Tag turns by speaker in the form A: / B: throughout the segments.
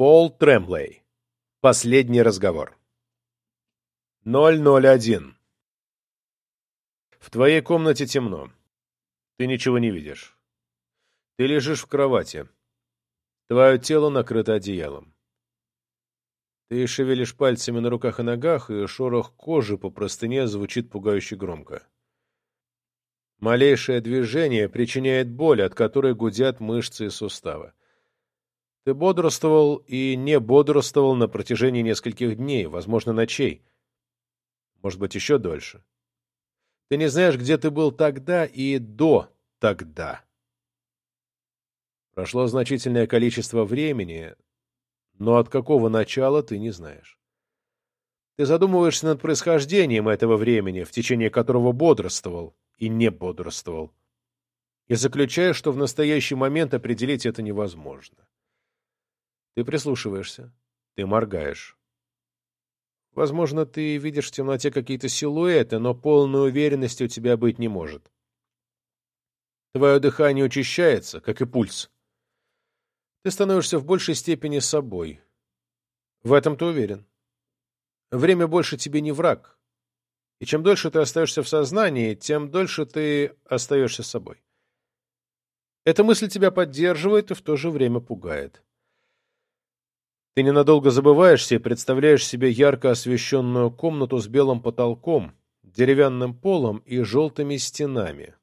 A: Пол Тремблей. Последний разговор. 001. В твоей комнате темно. Ты ничего не видишь. Ты лежишь в кровати. Твое тело накрыто одеялом. Ты шевелишь пальцами на руках и ногах, и шорох кожи по простыне звучит пугающе громко. Малейшее движение причиняет боль, от которой гудят мышцы и суставы. Ты бодрствовал и не бодрствовал на протяжении нескольких дней, возможно, ночей. Может быть, еще дольше. Ты не знаешь, где ты был тогда и до тогда. Прошло значительное количество времени, но от какого начала ты не знаешь. Ты задумываешься над происхождением этого времени, в течение которого бодрствовал и не бодрствовал, и заключаешь, что в настоящий момент определить это невозможно. Ты прислушиваешься, ты моргаешь. Возможно, ты видишь в темноте какие-то силуэты, но полной уверенности у тебя быть не может. Твое дыхание учащается, как и пульс. Ты становишься в большей степени собой. В этом ты уверен. Время больше тебе не враг. И чем дольше ты остаешься в сознании, тем дольше ты остаешься собой. Эта мысль тебя поддерживает и в то же время пугает. Ты ненадолго забываешься и представляешь себе ярко освещенную комнату с белым потолком, деревянным полом и желтыми стенами.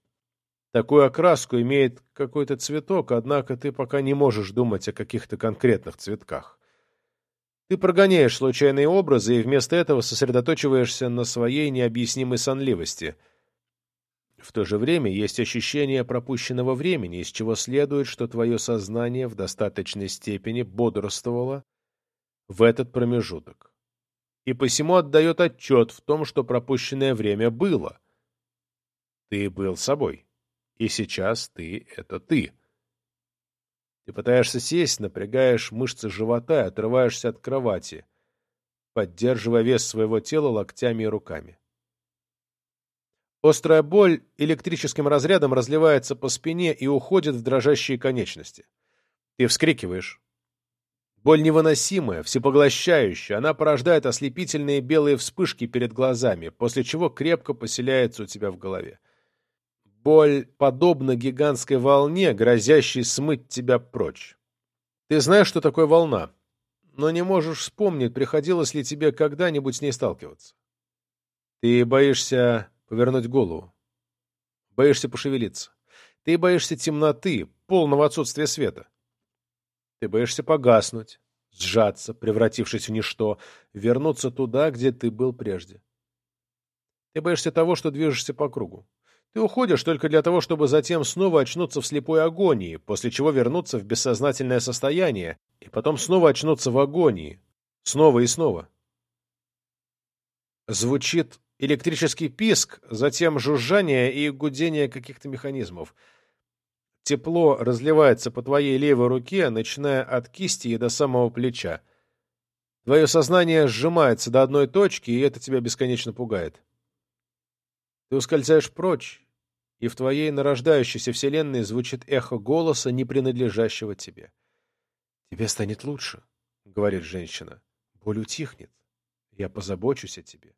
A: Такую окраску имеет какой-то цветок, однако ты пока не можешь думать о каких-то конкретных цветках. Ты прогоняешь случайные образы и вместо этого сосредоточиваешься на своей необъяснимой сонливости. В то же время есть ощущение пропущенного времени, из чего следует, что твое сознание в достаточной степени бодрствовало в этот промежуток. И посему отдает отчет в том, что пропущенное время было. Ты был собой. И сейчас ты — это ты. Ты пытаешься сесть, напрягаешь мышцы живота и отрываешься от кровати, поддерживая вес своего тела локтями и руками. Острая боль электрическим разрядом разливается по спине и уходит в дрожащие конечности. Ты вскрикиваешь. Боль невыносимая, всепоглощающая, она порождает ослепительные белые вспышки перед глазами, после чего крепко поселяется у тебя в голове. Боль подобна гигантской волне, грозящей смыть тебя прочь. Ты знаешь, что такое волна, но не можешь вспомнить, приходилось ли тебе когда-нибудь с ней сталкиваться. Ты боишься повернуть голову, боишься пошевелиться. Ты боишься темноты, полного отсутствия света. Ты боишься погаснуть, сжаться, превратившись в ничто, вернуться туда, где ты был прежде. Ты боишься того, что движешься по кругу. Ты уходишь только для того, чтобы затем снова очнуться в слепой агонии, после чего вернуться в бессознательное состояние, и потом снова очнуться в агонии. Снова и снова. Звучит электрический писк, затем жужжание и гудение каких-то механизмов. Тепло разливается по твоей левой руке, начиная от кисти и до самого плеча. Твое сознание сжимается до одной точки, и это тебя бесконечно пугает. Ты ускользаешь прочь, и в твоей нарождающейся вселенной звучит эхо голоса, не принадлежащего тебе. «Тебе станет лучше», — говорит женщина. «Боль утихнет. Я позабочусь о тебе.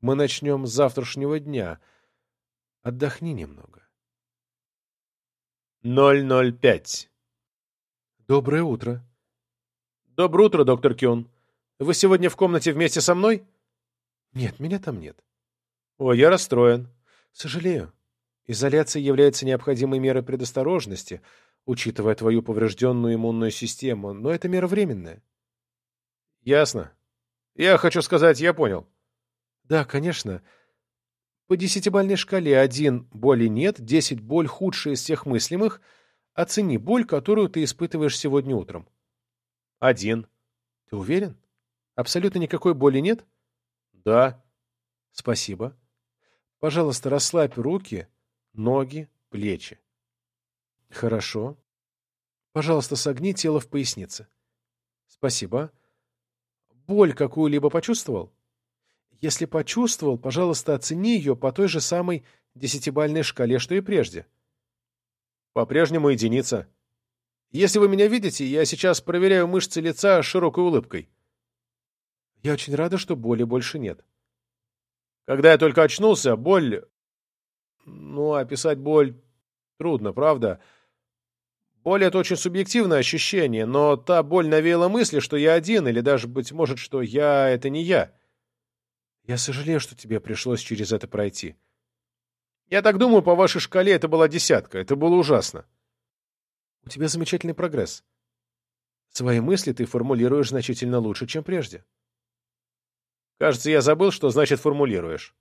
A: Мы начнем с завтрашнего дня. Отдохни немного». 005. Доброе утро. Доброе утро, доктор Кюн. Вы сегодня в комнате вместе со мной? Нет, меня там нет. О, я расстроен. Сожалею. Изоляция является необходимой мерой предосторожности, учитывая твою поврежденную иммунную систему, но это мера временная. Ясно. Я хочу сказать, я понял. Да, конечно. По десятибальной шкале один боли нет, десять боль худшая из всех мыслимых. Оцени боль, которую ты испытываешь сегодня утром. Один. Ты уверен? Абсолютно никакой боли нет? Да. Спасибо. Пожалуйста, расслабь руки, ноги, плечи. Хорошо. Пожалуйста, согни тело в пояснице. Спасибо. Боль какую-либо почувствовал? Если почувствовал, пожалуйста, оцени ее по той же самой десятибальной шкале, что и прежде. По-прежнему единица. Если вы меня видите, я сейчас проверяю мышцы лица широкой улыбкой. Я очень рада, что боли больше нет. Когда я только очнулся, боль... Ну, описать боль трудно, правда? Боль — это очень субъективное ощущение, но та боль навеяла мысли, что я один, или даже, быть может, что я — это не я. Я сожалею, что тебе пришлось через это пройти. Я так думаю, по вашей шкале это была десятка. Это было ужасно. У тебя замечательный прогресс. Свои мысли ты формулируешь значительно лучше, чем прежде. Кажется, я забыл, что значит формулируешь.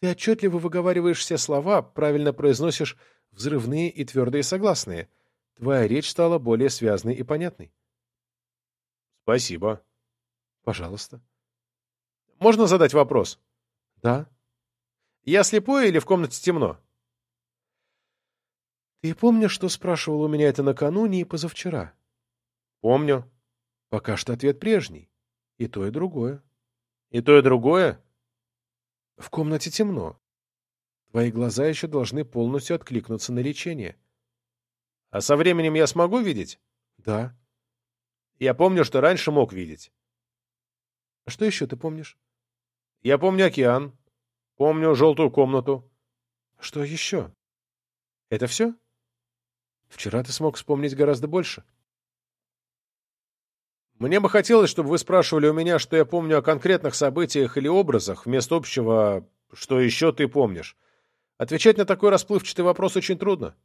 A: Ты отчетливо выговариваешь все слова, правильно произносишь взрывные и твердые согласные. Твоя речь стала более связной и понятной. Спасибо. Пожалуйста. Можно задать вопрос? Да. Я слепой или в комнате темно? Ты помнишь, что спрашивал у меня это накануне и позавчера? Помню. Пока что ответ прежний. И то, и другое. И то, и другое? В комнате темно. Твои глаза еще должны полностью откликнуться на лечение. А со временем я смогу видеть? Да. Я помню, что раньше мог видеть. А что еще ты помнишь? Я помню океан. Помню желтую комнату. Что еще? Это все? Вчера ты смог вспомнить гораздо больше. Мне бы хотелось, чтобы вы спрашивали у меня, что я помню о конкретных событиях или образах, вместо общего «что еще ты помнишь?». Отвечать на такой расплывчатый вопрос очень трудно.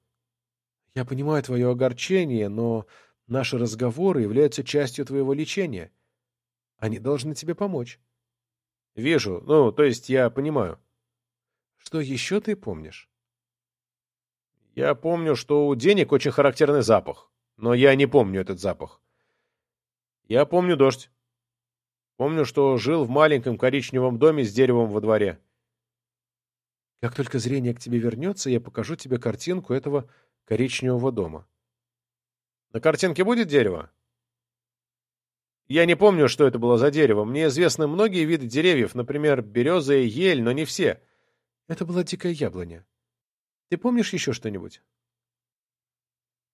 A: Я понимаю твое огорчение, но наши разговоры являются частью твоего лечения. Они должны тебе помочь. Вижу. Ну, то есть я понимаю. Что еще ты помнишь? Я помню, что у денег очень характерный запах, но я не помню этот запах. Я помню дождь. Помню, что жил в маленьком коричневом доме с деревом во дворе. Как только зрение к тебе вернется, я покажу тебе картинку этого коричневого дома. На картинке будет дерево? Я не помню, что это было за дерево. Мне известны многие виды деревьев, например, береза и ель, но не все. Это была дикая яблоня. Ты помнишь еще что-нибудь?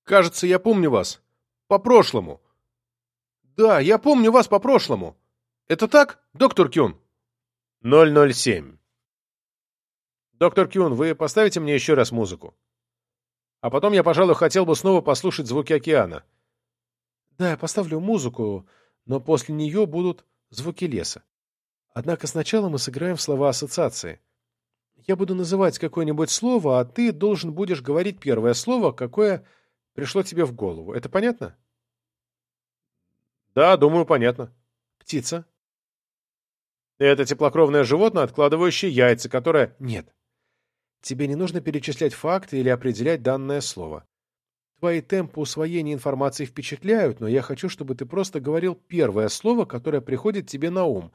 A: Кажется, я помню вас. По прошлому. Да, я помню вас по прошлому. Это так, доктор Кюн? 007. Доктор Кюн, вы поставите мне еще раз музыку? А потом я, пожалуй, хотел бы снова послушать звуки океана. Да, я поставлю музыку, но после нее будут звуки леса. Однако сначала мы сыграем в слова ассоциации. Я буду называть какое-нибудь слово, а ты должен будешь говорить первое слово, какое пришло тебе в голову. Это понятно? Да, думаю, понятно. Птица. Это теплокровное животное, откладывающее яйца, которое... Нет. Тебе не нужно перечислять факты или определять данное слово. Твои темпы усвоения информации впечатляют, но я хочу, чтобы ты просто говорил первое слово, которое приходит тебе на ум,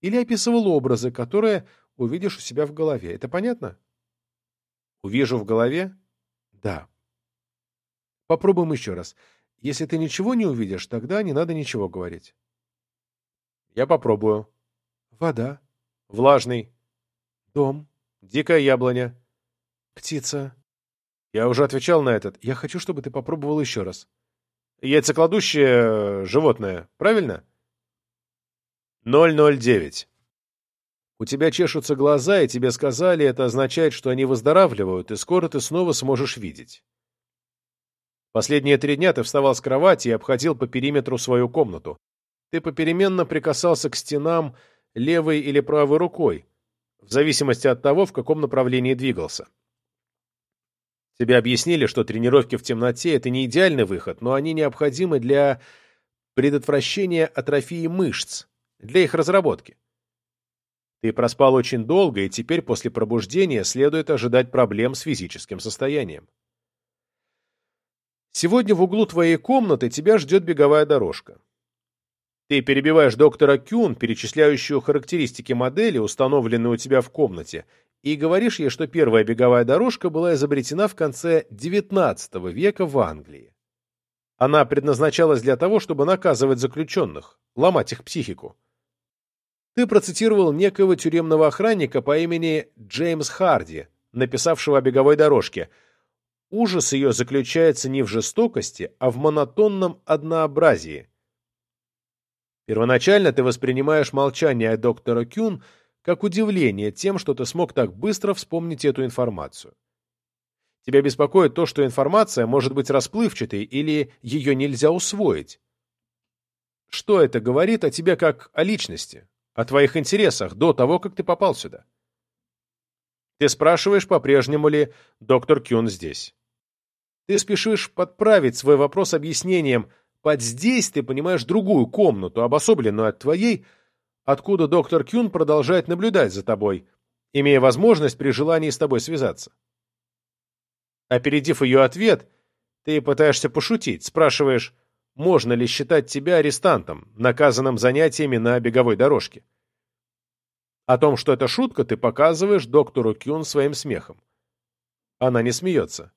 A: или описывал образы, которые увидишь у себя в голове. Это понятно? Увижу в голове? Да. Попробуем еще раз. Если ты ничего не увидишь, тогда не надо ничего говорить. Я попробую. Вода. Влажный. Дом. Дикая яблоня. Птица. Я уже отвечал на этот. Я хочу, чтобы ты попробовал еще раз. Яйцекладущее животное, правильно? 009. У тебя чешутся глаза, и тебе сказали, это означает, что они выздоравливают, и скоро ты снова сможешь видеть. Последние три дня ты вставал с кровати и обходил по периметру свою комнату. Ты попеременно прикасался к стенам левой или правой рукой, в зависимости от того, в каком направлении двигался. Тебе объяснили, что тренировки в темноте – это не идеальный выход, но они необходимы для предотвращения атрофии мышц, для их разработки. Ты проспал очень долго, и теперь после пробуждения следует ожидать проблем с физическим состоянием. Сегодня в углу твоей комнаты тебя ждет беговая дорожка. Ты перебиваешь доктора Кюн, перечисляющую характеристики модели, установленной у тебя в комнате, и говоришь ей, что первая беговая дорожка была изобретена в конце XIX века в Англии. Она предназначалась для того, чтобы наказывать заключенных, ломать их психику. Ты процитировал некоего тюремного охранника по имени Джеймс Харди, написавшего о беговой дорожке – ужас ее заключается не в жестокости, а в монотонном однообразии. Первоначально ты воспринимаешь молчание доктора Кюн как удивление тем, что ты смог так быстро вспомнить эту информацию. Тебя беспокоит то, что информация может быть расплывчатой или ее нельзя усвоить. Что это говорит о тебе как о личности, о твоих интересах до того, как ты попал сюда? Ты спрашиваешь, по-прежнему ли доктор Кюн здесь. Ты спешишь подправить свой вопрос объяснением «под здесь» ты понимаешь другую комнату, обособленную от твоей, откуда доктор Кюн продолжает наблюдать за тобой, имея возможность при желании с тобой связаться. Опередив ее ответ, ты пытаешься пошутить, спрашиваешь, можно ли считать тебя арестантом, наказанным занятиями на беговой дорожке. О том, что это шутка, ты показываешь доктору Кюн своим смехом. Она не смеется.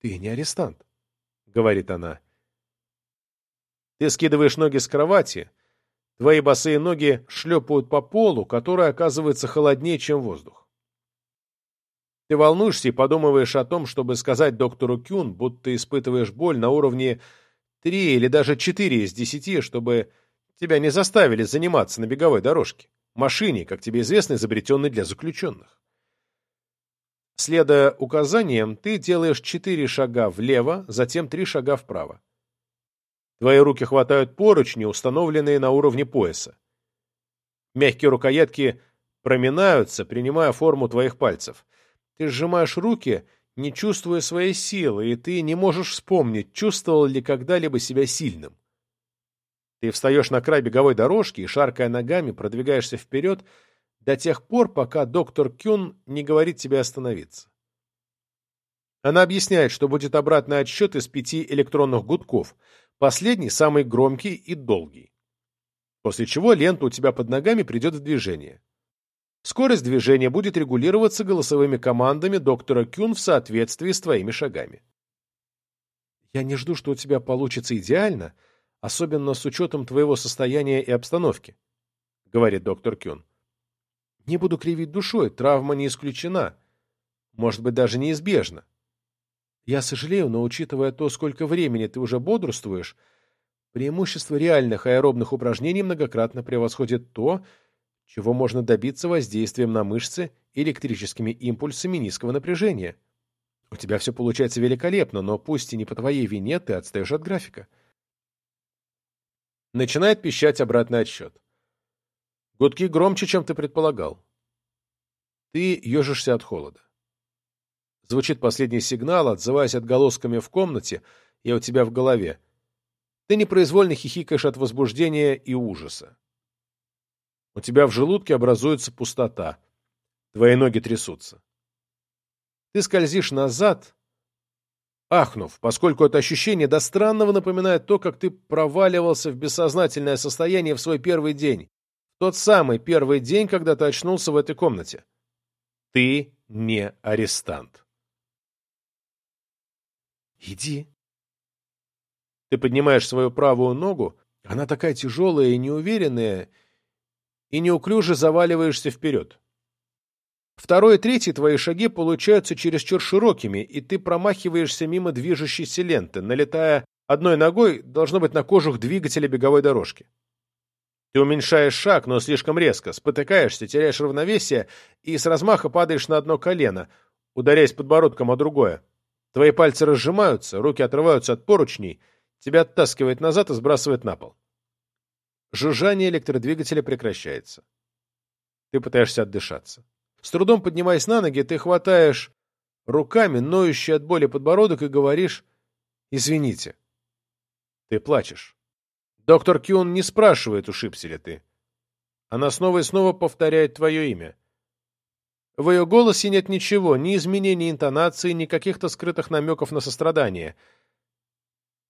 A: «Ты не арестант», — говорит она. Ты скидываешь ноги с кровати, твои босые ноги шлепают по полу, который оказывается холоднее, чем воздух. Ты волнуешься и подумываешь о том, чтобы сказать доктору Кюн, будто испытываешь боль на уровне 3 или даже 4 из 10, чтобы тебя не заставили заниматься на беговой дорожке, машине, как тебе известно, изобретенной для заключенных. Следуя указаниям, ты делаешь 4 шага влево, затем 3 шага вправо. Твои руки хватают поручни, установленные на уровне пояса. Мягкие рукоятки проминаются, принимая форму твоих пальцев – ты сжимаешь руки, не чувствуя своей силы, и ты не можешь вспомнить, чувствовал ли когда-либо себя сильным. Ты встаешь на край беговой дорожки и, шаркая ногами, продвигаешься вперед до тех пор, пока доктор Кюн не говорит тебе остановиться. Она объясняет, что будет обратный отсчет из пяти электронных гудков, последний самый громкий и долгий. После чего лента у тебя под ногами придет в движение. Скорость движения будет регулироваться голосовыми командами доктора Кюн в соответствии с твоими шагами. Я не жду, что у тебя получится идеально, особенно с учетом твоего состояния и обстановки, — говорит доктор Кюн. Не буду кривить душой, травма не исключена. Может быть, даже неизбежна. Я сожалею, но учитывая то, сколько времени ты уже бодрствуешь, преимущество реальных аэробных упражнений многократно превосходит то, чего можно добиться воздействием на мышцы электрическими импульсами низкого напряжения. У тебя все получается великолепно, но пусть и не по твоей вине ты отстаешь от графика. Начинает пищать обратный отсчет. Гудки громче, чем ты предполагал. Ты ежишься от холода. Звучит последний сигнал, отзываясь отголосками в комнате и у тебя в голове. Ты непроизвольно хихикаешь от возбуждения и ужаса. У тебя в желудке образуется пустота. Твои ноги трясутся. Ты скользишь назад, ахнув, поскольку это ощущение до странного напоминает то, как ты проваливался в бессознательное состояние в свой первый день. Тот самый первый день, когда ты очнулся в этой комнате. Ты не арестант. Иди. Ты поднимаешь свою правую ногу, она такая тяжелая и неуверенная, и неуклюже заваливаешься вперед. Второй и третий твои шаги получаются чересчур широкими, и ты промахиваешься мимо движущейся ленты, налетая одной ногой, должно быть, на кожух двигателя беговой дорожки. Ты уменьшаешь шаг, но слишком резко, спотыкаешься, теряешь равновесие и с размаха падаешь на одно колено, ударяясь подбородком о другое. Твои пальцы разжимаются, руки отрываются от поручней, тебя оттаскивает назад и сбрасывает на пол. Жужжание электродвигателя прекращается. Ты пытаешься отдышаться. С трудом поднимаясь на ноги, ты хватаешь руками ноющий от боли подбородок и говоришь «Извините». Ты плачешь. Доктор Кюн не спрашивает, ушибся ли ты. Она снова и снова повторяет твое имя. В ее голосе нет ничего, ни изменений интонации, ни каких-то скрытых намеков на сострадание.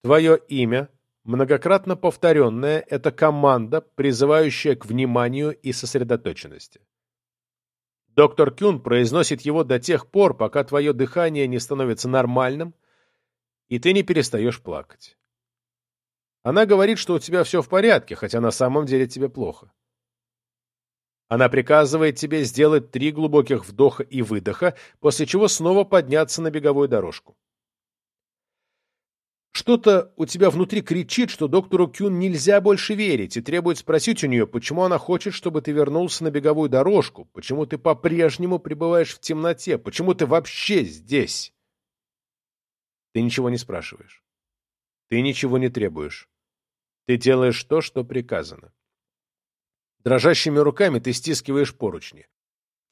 A: Твое имя Многократно повторенная – это команда, призывающая к вниманию и сосредоточенности. Доктор Кюн произносит его до тех пор, пока твое дыхание не становится нормальным, и ты не перестаешь плакать. Она говорит, что у тебя все в порядке, хотя на самом деле тебе плохо. Она приказывает тебе сделать три глубоких вдоха и выдоха, после чего снова подняться на беговую дорожку. Что-то у тебя внутри кричит, что доктору Кюн нельзя больше верить, и требует спросить у нее, почему она хочет, чтобы ты вернулся на беговую дорожку, почему ты по-прежнему пребываешь в темноте, почему ты вообще здесь. Ты ничего не спрашиваешь. Ты ничего не требуешь. Ты делаешь то, что приказано. Дрожащими руками ты стискиваешь поручни.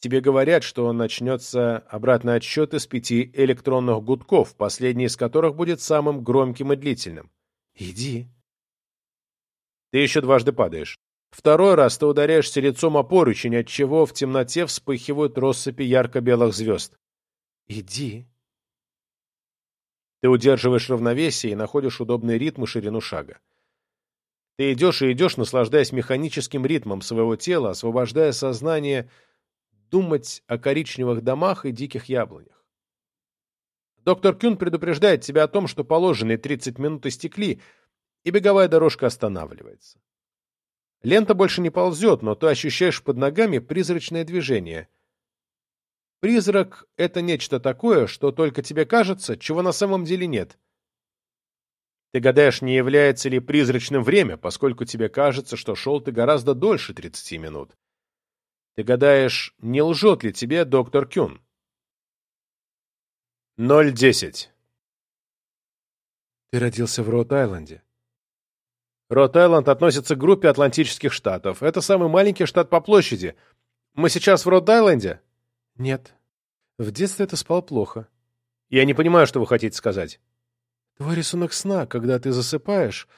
A: Тебе говорят, что начнется обратный отсчет из пяти электронных гудков, последний из которых будет самым громким и длительным. Иди. Ты еще дважды падаешь. Второй раз ты ударяешься лицом о поручень, от чего в темноте вспыхивают россыпи ярко-белых звезд. Иди. Ты удерживаешь равновесие и находишь удобный ритм и ширину шага. Ты идешь и идешь, наслаждаясь механическим ритмом своего тела, освобождая сознание думать о коричневых домах и диких яблонях. Доктор Кюн предупреждает тебя о том, что положенные 30 минут истекли, и беговая дорожка останавливается. Лента больше не ползет, но ты ощущаешь под ногами призрачное движение. Призрак — это нечто такое, что только тебе кажется, чего на самом деле нет. Ты гадаешь, не является ли призрачным время, поскольку тебе кажется, что шел ты гораздо дольше 30 минут. Ты гадаешь, не лжет ли тебе доктор Кюн? 010. Ты родился в Рот-Айленде. Рот-Айленд относится к группе Атлантических штатов. Это самый маленький штат по площади. Мы сейчас в Рот-Айленде? Нет. В детстве ты спал плохо. Я не понимаю, что вы хотите сказать. Твой рисунок сна, когда ты засыпаешь.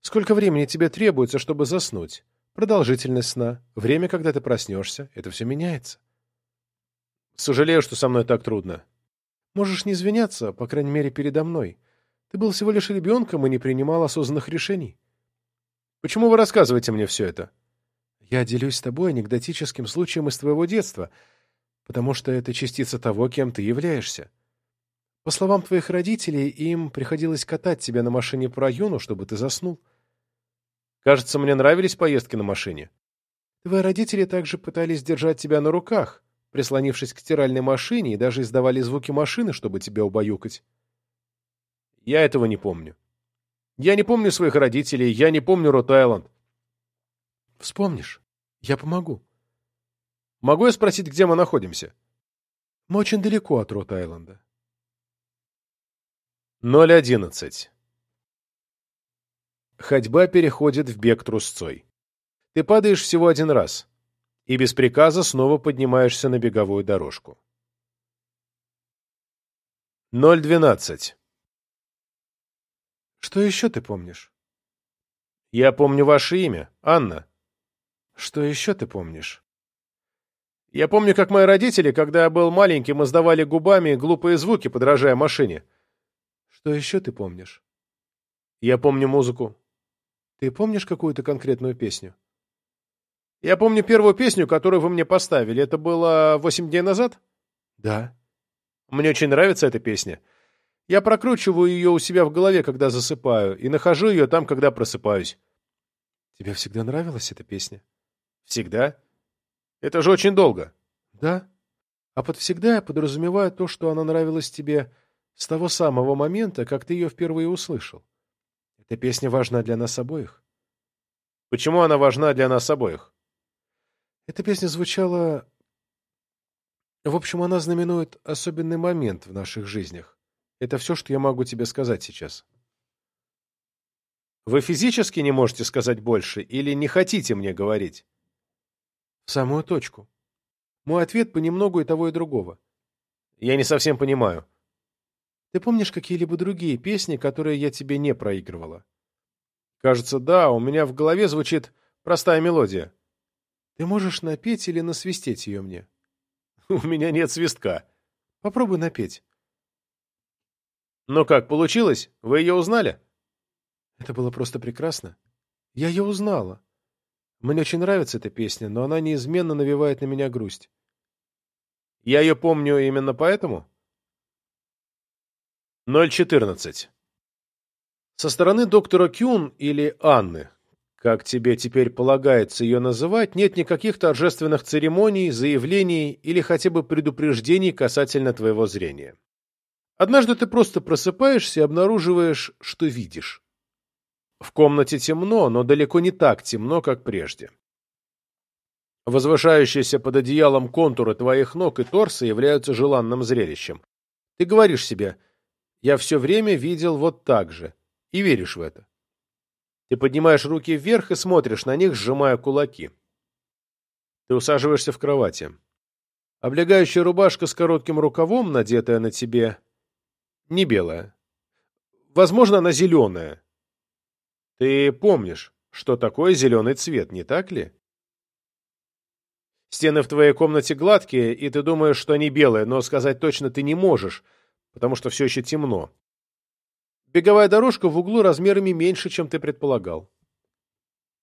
A: Сколько времени тебе требуется, чтобы заснуть? продолжительность сна, время, когда ты проснешься. Это все меняется. Сожалею, что со мной так трудно. Можешь не извиняться, по крайней мере, передо мной. Ты был всего лишь ребенком и не принимал осознанных решений. Почему вы рассказываете мне все это? Я делюсь с тобой анекдотическим случаем из твоего детства, потому что это частица того, кем ты являешься. По словам твоих родителей, им приходилось катать тебя на машине по району, чтобы ты заснул. Кажется, мне нравились поездки на машине. Твои родители также пытались держать тебя на руках, прислонившись к стиральной машине, и даже издавали звуки машины, чтобы тебя убаюкать. Я этого не помню. Я не помню своих родителей, я не помню Рот-Айленд. Вспомнишь? Я помогу. Могу я спросить, где мы находимся? Мы очень далеко от Рот-Айленда. 011. Ходьба переходит в бег трусцой. Ты падаешь всего один раз, и без приказа снова поднимаешься на беговую дорожку. 012. Что еще ты помнишь? Я помню ваше имя, Анна. Что еще ты помнишь? Я помню, как мои родители, когда я был маленьким, издавали губами глупые звуки, подражая машине. Что еще ты помнишь? Я помню музыку. Ты помнишь какую-то конкретную песню? Я помню первую песню, которую вы мне поставили. Это было восемь дней назад? Да. Мне очень нравится эта песня. Я прокручиваю ее у себя в голове, когда засыпаю, и нахожу ее там, когда просыпаюсь. Тебе всегда нравилась эта песня? Всегда. Это же очень долго. Да. А под «всегда» я подразумеваю то, что она нравилась тебе с того самого момента, как ты ее впервые услышал. Эта песня важна для нас обоих. Почему она важна для нас обоих? Эта песня звучала... В общем, она знаменует особенный момент в наших жизнях. Это все, что я могу тебе сказать сейчас. Вы физически не можете сказать больше или не хотите мне говорить? В самую точку. Мой ответ понемногу и того, и другого. Я не совсем понимаю. Ты помнишь какие-либо другие песни, которые я тебе не проигрывала? Кажется, да, у меня в голове звучит простая мелодия. Ты можешь напеть или насвистеть ее мне? У меня нет свистка. Попробуй напеть. Ну как, получилось? Вы ее узнали? Это было просто прекрасно. Я ее узнала. Мне очень нравится эта песня, но она неизменно навевает на меня грусть. Я ее помню именно поэтому? 014. Со стороны доктора Кюн или Анны, как тебе теперь полагается ее называть, нет никаких торжественных церемоний, заявлений или хотя бы предупреждений касательно твоего зрения. Однажды ты просто просыпаешься и обнаруживаешь, что видишь. В комнате темно, но далеко не так темно, как прежде. Возвышающиеся под одеялом контуры твоих ног и торса являются желанным зрелищем. Ты говоришь себе «я все время видел вот так же» и веришь в это. Ты поднимаешь руки вверх и смотришь на них, сжимая кулаки. Ты усаживаешься в кровати. Облегающая рубашка с коротким рукавом, надетая на тебе, не белая. Возможно, она зеленая. Ты помнишь, что такое зеленый цвет, не так ли? Стены в твоей комнате гладкие, и ты думаешь, что они белые, но сказать точно ты не можешь, потому что все еще темно. Беговая дорожка в углу размерами меньше, чем ты предполагал.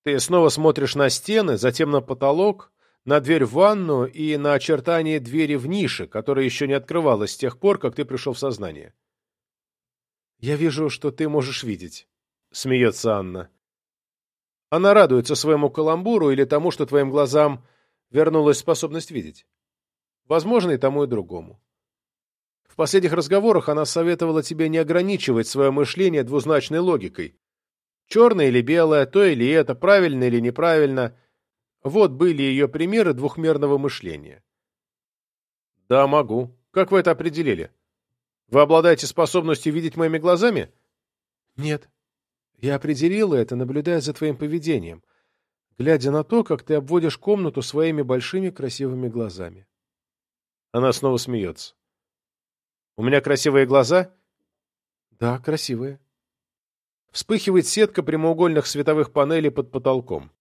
A: Ты снова смотришь на стены, затем на потолок, на дверь в ванну и на очертания двери в нише, которая еще не открывалась с тех пор, как ты пришел в сознание. «Я вижу, что ты можешь видеть», — смеется Анна. Она радуется своему каламбуру или тому, что твоим глазам вернулась способность видеть. Возможно, и тому, и другому. В последних разговорах она советовала тебе не ограничивать свое мышление двузначной логикой. Черное или белое, то или это, правильно или неправильно. Вот были ее примеры двухмерного мышления. Да, могу. Как вы это определили? Вы обладаете способностью видеть моими глазами? Нет. Я определила это, наблюдая за твоим поведением, глядя на то, как ты обводишь комнату своими большими красивыми глазами. Она снова смеется. У меня красивые глаза? Да, красивые. Вспыхивает сетка прямоугольных световых панелей под потолком.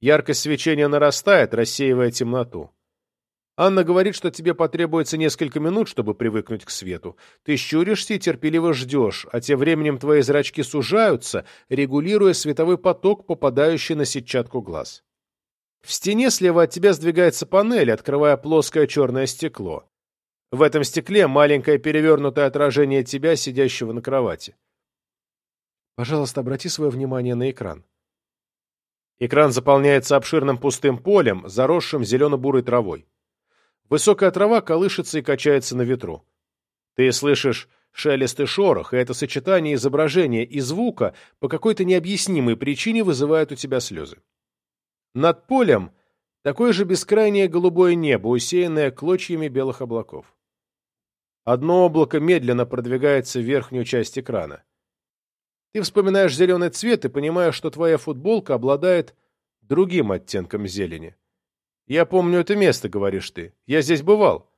A: Яркость свечения нарастает, рассеивая темноту. Анна говорит, что тебе потребуется несколько минут, чтобы привыкнуть к свету. Ты щуришься и терпеливо ждешь, а тем временем твои зрачки сужаются, регулируя световой поток, попадающий на сетчатку глаз. В стене слева от тебя сдвигается панель, открывая плоское черное стекло. В этом стекле маленькое перевернутое отражение тебя, сидящего на кровати. Пожалуйста, обрати свое внимание на экран. Экран заполняется обширным пустым полем, заросшим зелено-бурой травой. Высокая трава колышется и качается на ветру. Ты слышишь шелест и шорох, и это сочетание изображения и звука по какой-то необъяснимой причине вызывает у тебя слезы. Над полем такое же бескрайнее голубое небо, усеянное клочьями белых облаков. Одно облако медленно продвигается в верхнюю часть экрана. Ты вспоминаешь зеленый цвет и понимаешь, что твоя футболка обладает другим оттенком зелени. «Я помню это место», — говоришь ты. «Я здесь бывал».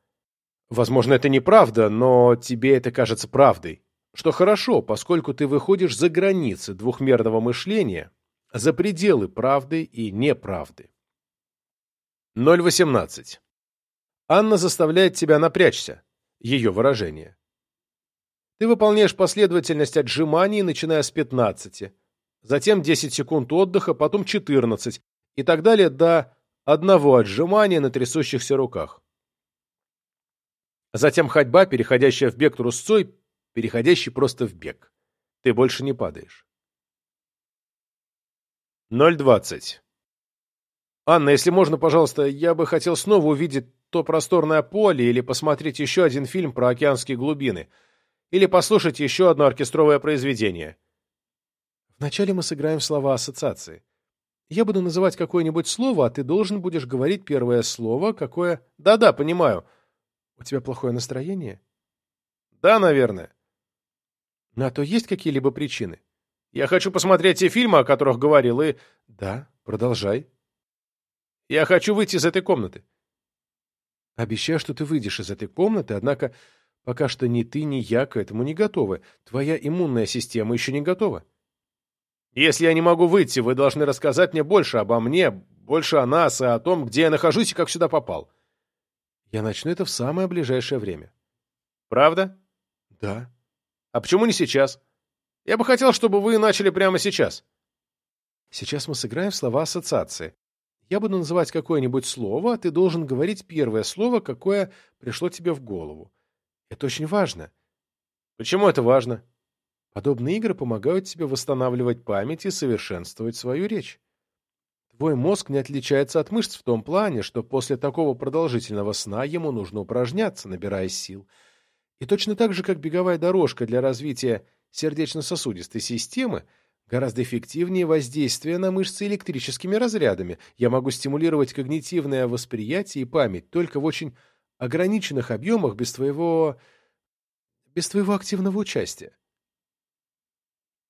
A: Возможно, это неправда, но тебе это кажется правдой. Что хорошо, поскольку ты выходишь за границы двухмерного мышления, за пределы правды и неправды. 0.18. Анна заставляет тебя напрячься. Ее выражение. Ты выполняешь последовательность отжиманий, начиная с 15, затем 10 секунд отдыха, потом 14 и так далее до одного отжимания на трясущихся руках. Затем ходьба, переходящая в бег трусцой, переходящий просто в бег. Ты больше не падаешь. 0.20. Анна, если можно, пожалуйста, я бы хотел снова увидеть то просторное поле или посмотреть еще один фильм про океанские глубины, или послушать еще одно оркестровое произведение. Вначале мы сыграем слова ассоциации. Я буду называть какое-нибудь слово, а ты должен будешь говорить первое слово, какое... Да-да, понимаю. У тебя плохое настроение? Да, наверное. На то есть какие-либо причины? Я хочу посмотреть те фильмы, о которых говорил, и... Да, продолжай. Я хочу выйти из этой комнаты. Обещаю, что ты выйдешь из этой комнаты, однако пока что ни ты, ни я к этому не готовы. Твоя иммунная система еще не готова. Если я не могу выйти, вы должны рассказать мне больше обо мне, больше о нас и о том, где я нахожусь и как сюда попал. Я начну это в самое ближайшее время. Правда? Да. А почему не сейчас? Я бы хотел, чтобы вы начали прямо сейчас. Сейчас мы сыграем в слова ассоциации. Я буду называть какое-нибудь слово, а ты должен говорить первое слово, какое пришло тебе в голову. Это очень важно. Почему это важно? Подобные игры помогают тебе восстанавливать память и совершенствовать свою речь. Твой мозг не отличается от мышц в том плане, что после такого продолжительного сна ему нужно упражняться, набирая сил. И точно так же, как беговая дорожка для развития сердечно-сосудистой системы, гораздо эффективнее воздействие на мышцы электрическими разрядами. Я могу стимулировать когнитивное восприятие и память только в очень ограниченных объемах без твоего... без твоего активного участия.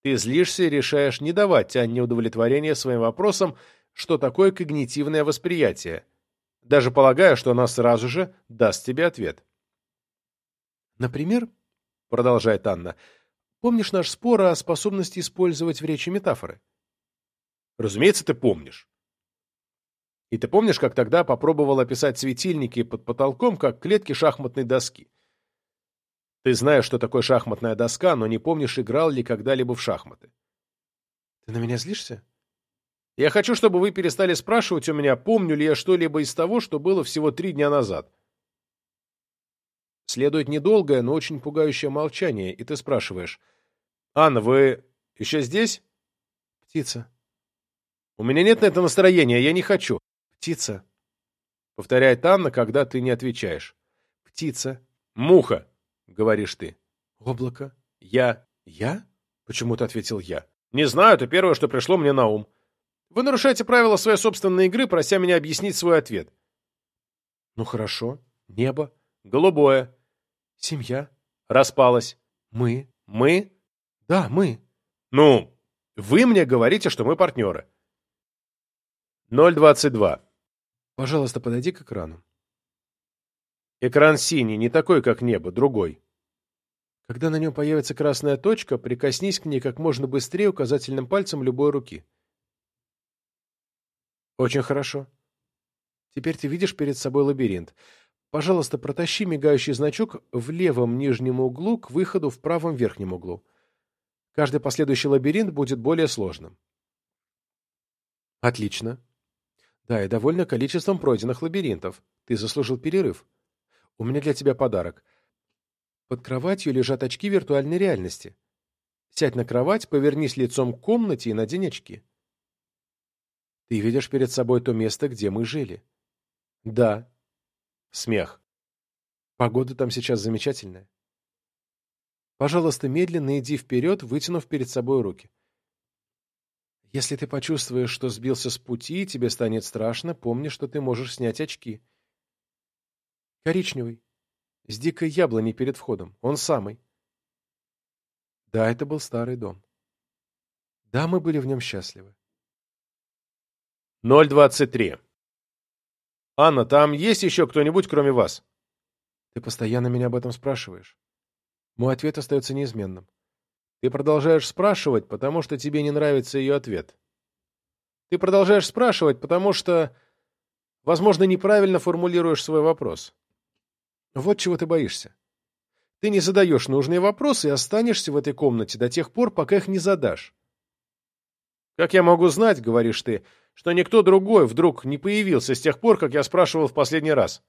A: Ты злишься и решаешь не давать Анне удовлетворения своим вопросам, что такое когнитивное восприятие, даже полагая, что она сразу же даст тебе ответ. Например, продолжает Анна, помнишь наш спор о способности использовать в речи метафоры? Разумеется, ты помнишь. И ты помнишь, как тогда попробовал описать светильники под потолком, как клетки шахматной доски? Ты знаешь, что такое шахматная доска, но не помнишь, играл ли когда-либо в шахматы. Ты на меня злишься? Я хочу, чтобы вы перестали спрашивать у меня, помню ли я что-либо из того, что было всего три дня назад. Следует недолгое, но очень пугающее молчание, и ты спрашиваешь. «Анна, вы еще здесь?» «Птица». «У меня нет на это настроения, я не хочу». «Птица», — повторяет Анна, когда ты не отвечаешь. «Птица». «Муха», — говоришь ты. «Облако». «Я». «Я?» — почему-то ответил я. «Не знаю, это первое, что пришло мне на ум. Вы нарушаете правила своей собственной игры, прося меня объяснить свой ответ». «Ну хорошо. Небо». «Голубое». Семья. Распалась. Мы. Мы? Да, мы. Ну, вы мне говорите, что мы партнеры. 022. Пожалуйста, подойди к экрану. Экран синий, не такой, как небо, другой. Когда на нем появится красная точка, прикоснись к ней как можно быстрее указательным пальцем любой руки. Очень хорошо. Теперь ты видишь перед собой лабиринт. Пожалуйста, протащи мигающий значок в левом нижнем углу к выходу в правом верхнем углу. Каждый последующий лабиринт будет более сложным. Отлично. Да, и довольно количеством пройденных лабиринтов. Ты заслужил перерыв. У меня для тебя подарок. Под кроватью лежат очки виртуальной реальности. Сядь на кровать, повернись лицом к комнате и надень очки. Ты видишь перед собой то место, где мы жили. Да, Смех. Погода там сейчас замечательная. Пожалуйста, медленно иди вперед, вытянув перед собой руки. Если ты почувствуешь, что сбился с пути, и тебе станет страшно, помни, что ты можешь снять очки. Коричневый. С дикой яблони перед входом. Он самый. Да, это был старый дом. Да, мы были в нем счастливы. 023. «Анна, там есть еще кто-нибудь, кроме вас?» «Ты постоянно меня об этом спрашиваешь. Мой ответ остается неизменным. Ты продолжаешь спрашивать, потому что тебе не нравится ее ответ. Ты продолжаешь спрашивать, потому что, возможно, неправильно формулируешь свой вопрос. Вот чего ты боишься. Ты не задаешь нужные вопросы и останешься в этой комнате до тех пор, пока их не задашь. «Как я могу знать, — говоришь ты, — что никто другой вдруг не появился с тех пор, как я спрашивал в последний раз.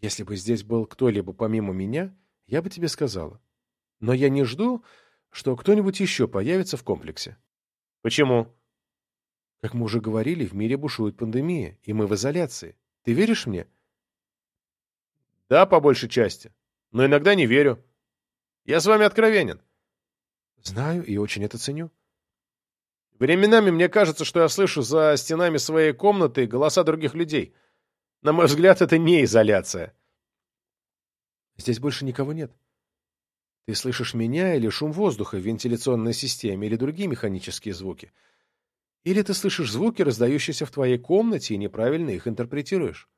A: Если бы здесь был кто-либо помимо меня, я бы тебе сказала. Но я не жду, что кто-нибудь еще появится в комплексе. Почему? Как мы уже говорили, в мире бушует пандемия, и мы в изоляции. Ты веришь мне? Да, по большей части. Но иногда не верю. Я с вами откровенен. Знаю и очень это ценю. Временами мне кажется, что я слышу за стенами своей комнаты голоса других людей. На мой взгляд, это не изоляция. Здесь больше никого нет. Ты слышишь меня или шум воздуха в вентиляционной системе, или другие механические звуки. Или ты слышишь звуки, раздающиеся в твоей комнате, и неправильно их интерпретируешь.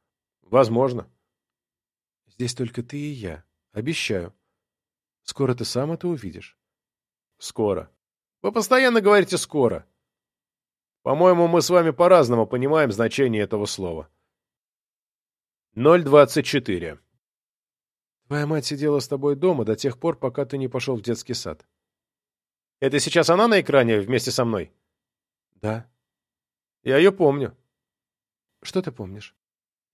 A: Возможно. Здесь только ты и я. Обещаю. Скоро ты сам это увидишь. Скоро. Вы постоянно говорите «скоро». По-моему, мы с вами по-разному понимаем значение этого слова. 024. Твоя мать сидела с тобой дома до тех пор, пока ты не пошел в детский сад. Это сейчас она на экране вместе со мной? Да. Я ее помню. Что ты помнишь?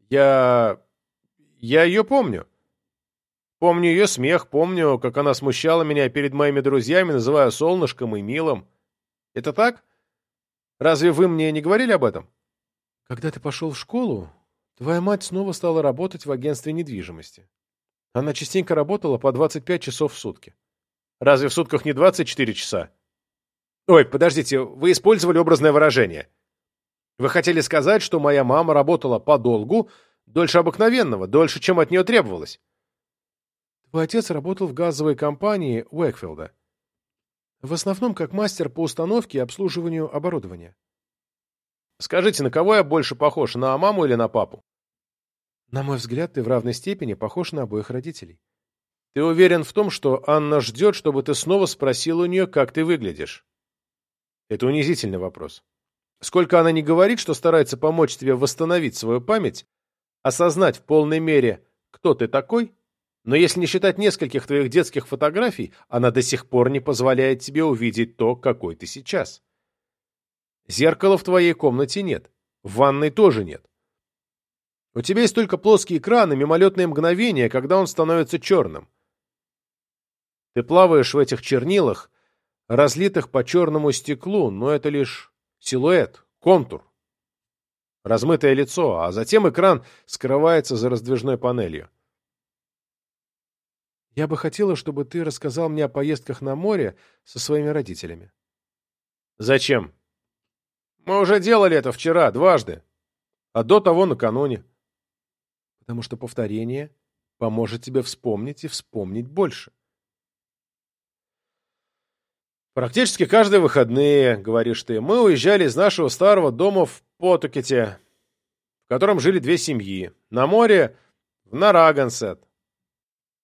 A: Я... Я ее помню. Помню ее смех, помню, как она смущала меня перед моими друзьями, называя солнышком и милым. Это так? Разве вы мне не говорили об этом? Когда ты пошел в школу, твоя мать снова стала работать в агентстве недвижимости. Она частенько работала по 25 часов в сутки. Разве в сутках не 24 часа? Ой, подождите, вы использовали образное выражение. Вы хотели сказать, что моя мама работала подолгу, дольше обыкновенного, дольше, чем от нее требовалось. Твой отец работал в газовой компании Уэкфилда. В основном как мастер по установке и обслуживанию оборудования. Скажите, на кого я больше похож, на маму или на папу? На мой взгляд, ты в равной степени похож на обоих родителей. Ты уверен в том, что Анна ждет, чтобы ты снова спросил у нее, как ты выглядишь? Это унизительный вопрос. Сколько она не говорит, что старается помочь тебе восстановить свою память, осознать в полной мере, кто ты такой, но если не считать нескольких твоих детских фотографий, она до сих пор не позволяет тебе увидеть то, какой ты сейчас. Зеркала в твоей комнате нет, в ванной тоже нет. У тебя есть только плоский экран и мимолетные мгновения, когда он становится черным. Ты плаваешь в этих чернилах, разлитых по черному стеклу, но это лишь силуэт, контур, размытое лицо, а затем экран скрывается за раздвижной панелью. Я бы хотела, чтобы ты рассказал мне о поездках на море со своими родителями. Зачем? Мы уже делали это вчера, дважды. А до того накануне. Потому что повторение поможет тебе вспомнить и вспомнить больше. Практически каждые выходные, говоришь ты, мы уезжали из нашего старого дома в Потукете, в котором жили две семьи, на море в Нарагансет,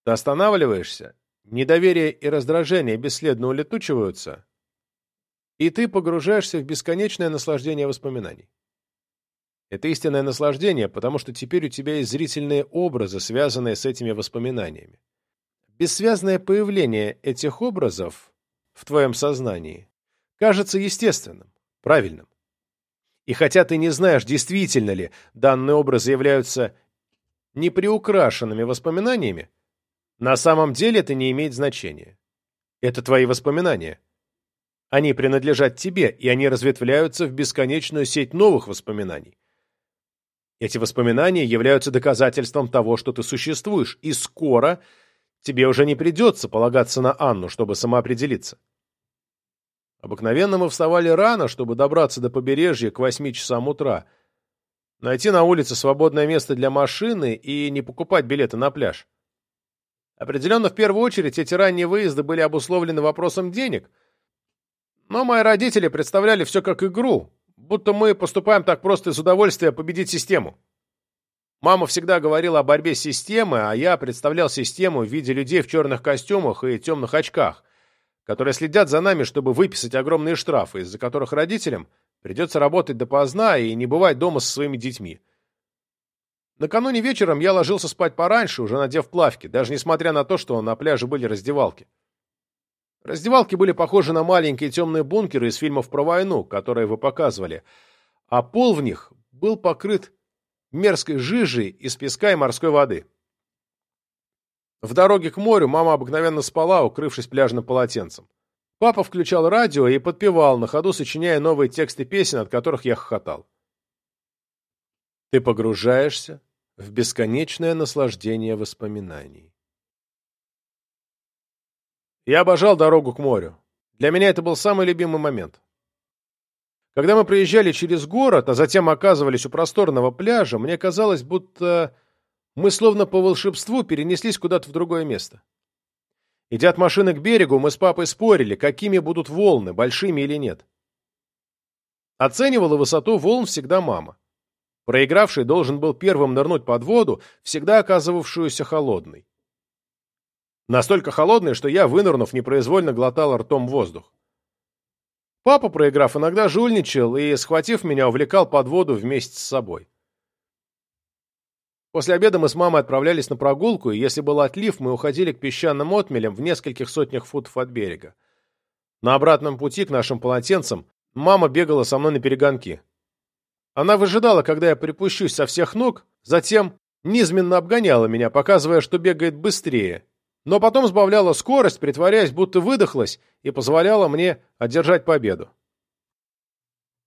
A: ты останавливаешься, недоверие и раздражение бесследно улетучиваются, и ты погружаешься в бесконечное наслаждение воспоминаний. Это истинное наслаждение, потому что теперь у тебя есть зрительные образы, связанные с этими воспоминаниями. Бессвязное появление этих образов в твоем сознании кажется естественным, правильным. И хотя ты не знаешь, действительно ли данные образы являются неприукрашенными воспоминаниями, на самом деле это не имеет значения. Это твои воспоминания. Они принадлежат тебе, и они разветвляются в бесконечную сеть новых воспоминаний. Эти воспоминания являются доказательством того, что ты существуешь, и скоро тебе уже не придется полагаться на Анну, чтобы самоопределиться. Обыкновенно мы вставали рано, чтобы добраться до побережья к восьми часам утра, найти на улице свободное место для машины и не покупать билеты на пляж. Определенно, в первую очередь, эти ранние выезды были обусловлены вопросом денег. Но мои родители представляли все как игру, будто мы поступаем так просто из удовольствия победить систему. Мама всегда говорила о борьбе с системой, а я представлял систему в виде людей в черных костюмах и темных очках, которые следят за нами, чтобы выписать огромные штрафы, из-за которых родителям придется работать допоздна и не бывать дома со своими детьми. Накануне вечером я ложился спать пораньше, уже надев плавки, даже несмотря на то, что на пляже были раздевалки. Раздевалки были похожи на маленькие темные бункеры из фильмов про войну, которые вы показывали, а пол в них был покрыт мерзкой жижей из песка и морской воды. В дороге к морю мама обыкновенно спала, укрывшись пляжным полотенцем. Папа включал радио и подпевал, на ходу сочиняя новые тексты песен, от которых я хохотал. Ты погружаешься в бесконечное наслаждение воспоминаний. Я обожал дорогу к морю. Для меня это был самый любимый момент. Когда мы приезжали через город, а затем оказывались у просторного пляжа, мне казалось, будто мы словно по волшебству перенеслись куда-то в другое место. Идя от машины к берегу, мы с папой спорили, какими будут волны, большими или нет. Оценивала высоту волн всегда мама. Проигравший должен был первым нырнуть под воду, всегда оказывавшуюся холодной. Настолько холодной, что я, вынырнув, непроизвольно глотал ртом воздух. Папа, проиграв, иногда жульничал и, схватив меня, увлекал под воду вместе с собой. После обеда мы с мамой отправлялись на прогулку, и если был отлив, мы уходили к песчаным отмелям в нескольких сотнях футов от берега. На обратном пути к нашим полотенцам мама бегала со мной на перегонки. Она выжидала, когда я припущусь со всех ног, затем низменно обгоняла меня, показывая, что бегает быстрее, но потом сбавляла скорость, притворяясь, будто выдохлась, и позволяла мне одержать победу.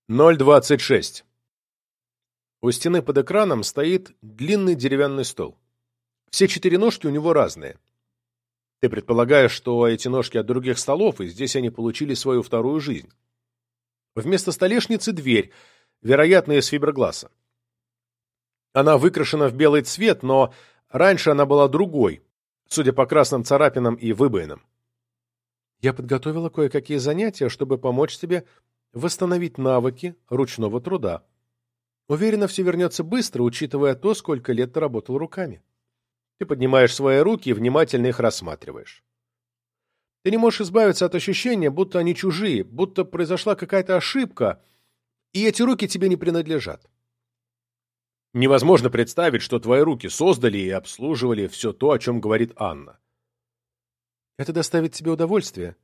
A: 0.26. У стены под экраном стоит длинный деревянный стол. Все четыре ножки у него разные. Ты предполагаешь, что эти ножки от других столов, и здесь они получили свою вторую жизнь. Вместо столешницы дверь, вероятно, из фиброгласса. Она выкрашена в белый цвет, но раньше она была другой, судя по красным царапинам и выбоинам. Я подготовила кое-какие занятия, чтобы помочь тебе восстановить навыки ручного труда. Уверена, все вернется быстро, учитывая то, сколько лет ты работал руками. Ты поднимаешь свои руки и внимательно их рассматриваешь. Ты не можешь избавиться от ощущения, будто они чужие, будто произошла какая-то ошибка, и эти руки тебе не принадлежат. Невозможно представить, что твои руки создали и обслуживали все то, о чем говорит Анна. Это доставит тебе удовольствие.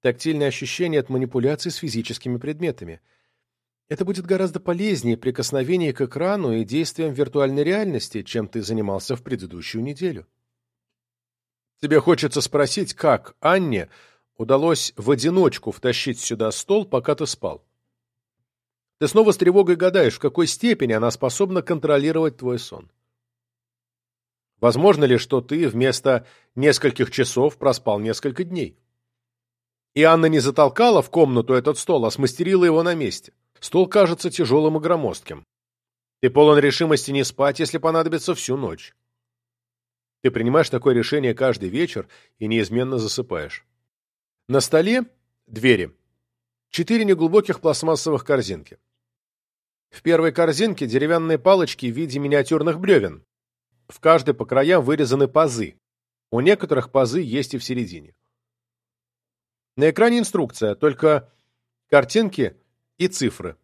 A: Тактильное ощущение от манипуляций с физическими предметами. Это будет гораздо полезнее прикосновение к экрану и действиям виртуальной реальности, чем ты занимался в предыдущую неделю. Тебе хочется спросить, как Анне удалось в одиночку втащить сюда стол, пока ты спал. Ты снова с тревогой гадаешь, в какой степени она способна контролировать твой сон. Возможно ли, что ты вместо нескольких часов проспал несколько дней? И Анна не затолкала в комнату этот стол, а смастерила его на месте. Стол кажется тяжелым и громоздким. Ты полон решимости не спать, если понадобится всю ночь. Ты принимаешь такое решение каждый вечер и неизменно засыпаешь. На столе двери. Четыре неглубоких пластмассовых корзинки. В первой корзинке деревянные палочки в виде миниатюрных бревен. В каждой по краям вырезаны пазы. У некоторых пазы есть и в середине. На экране инструкция, только картинки и цифры,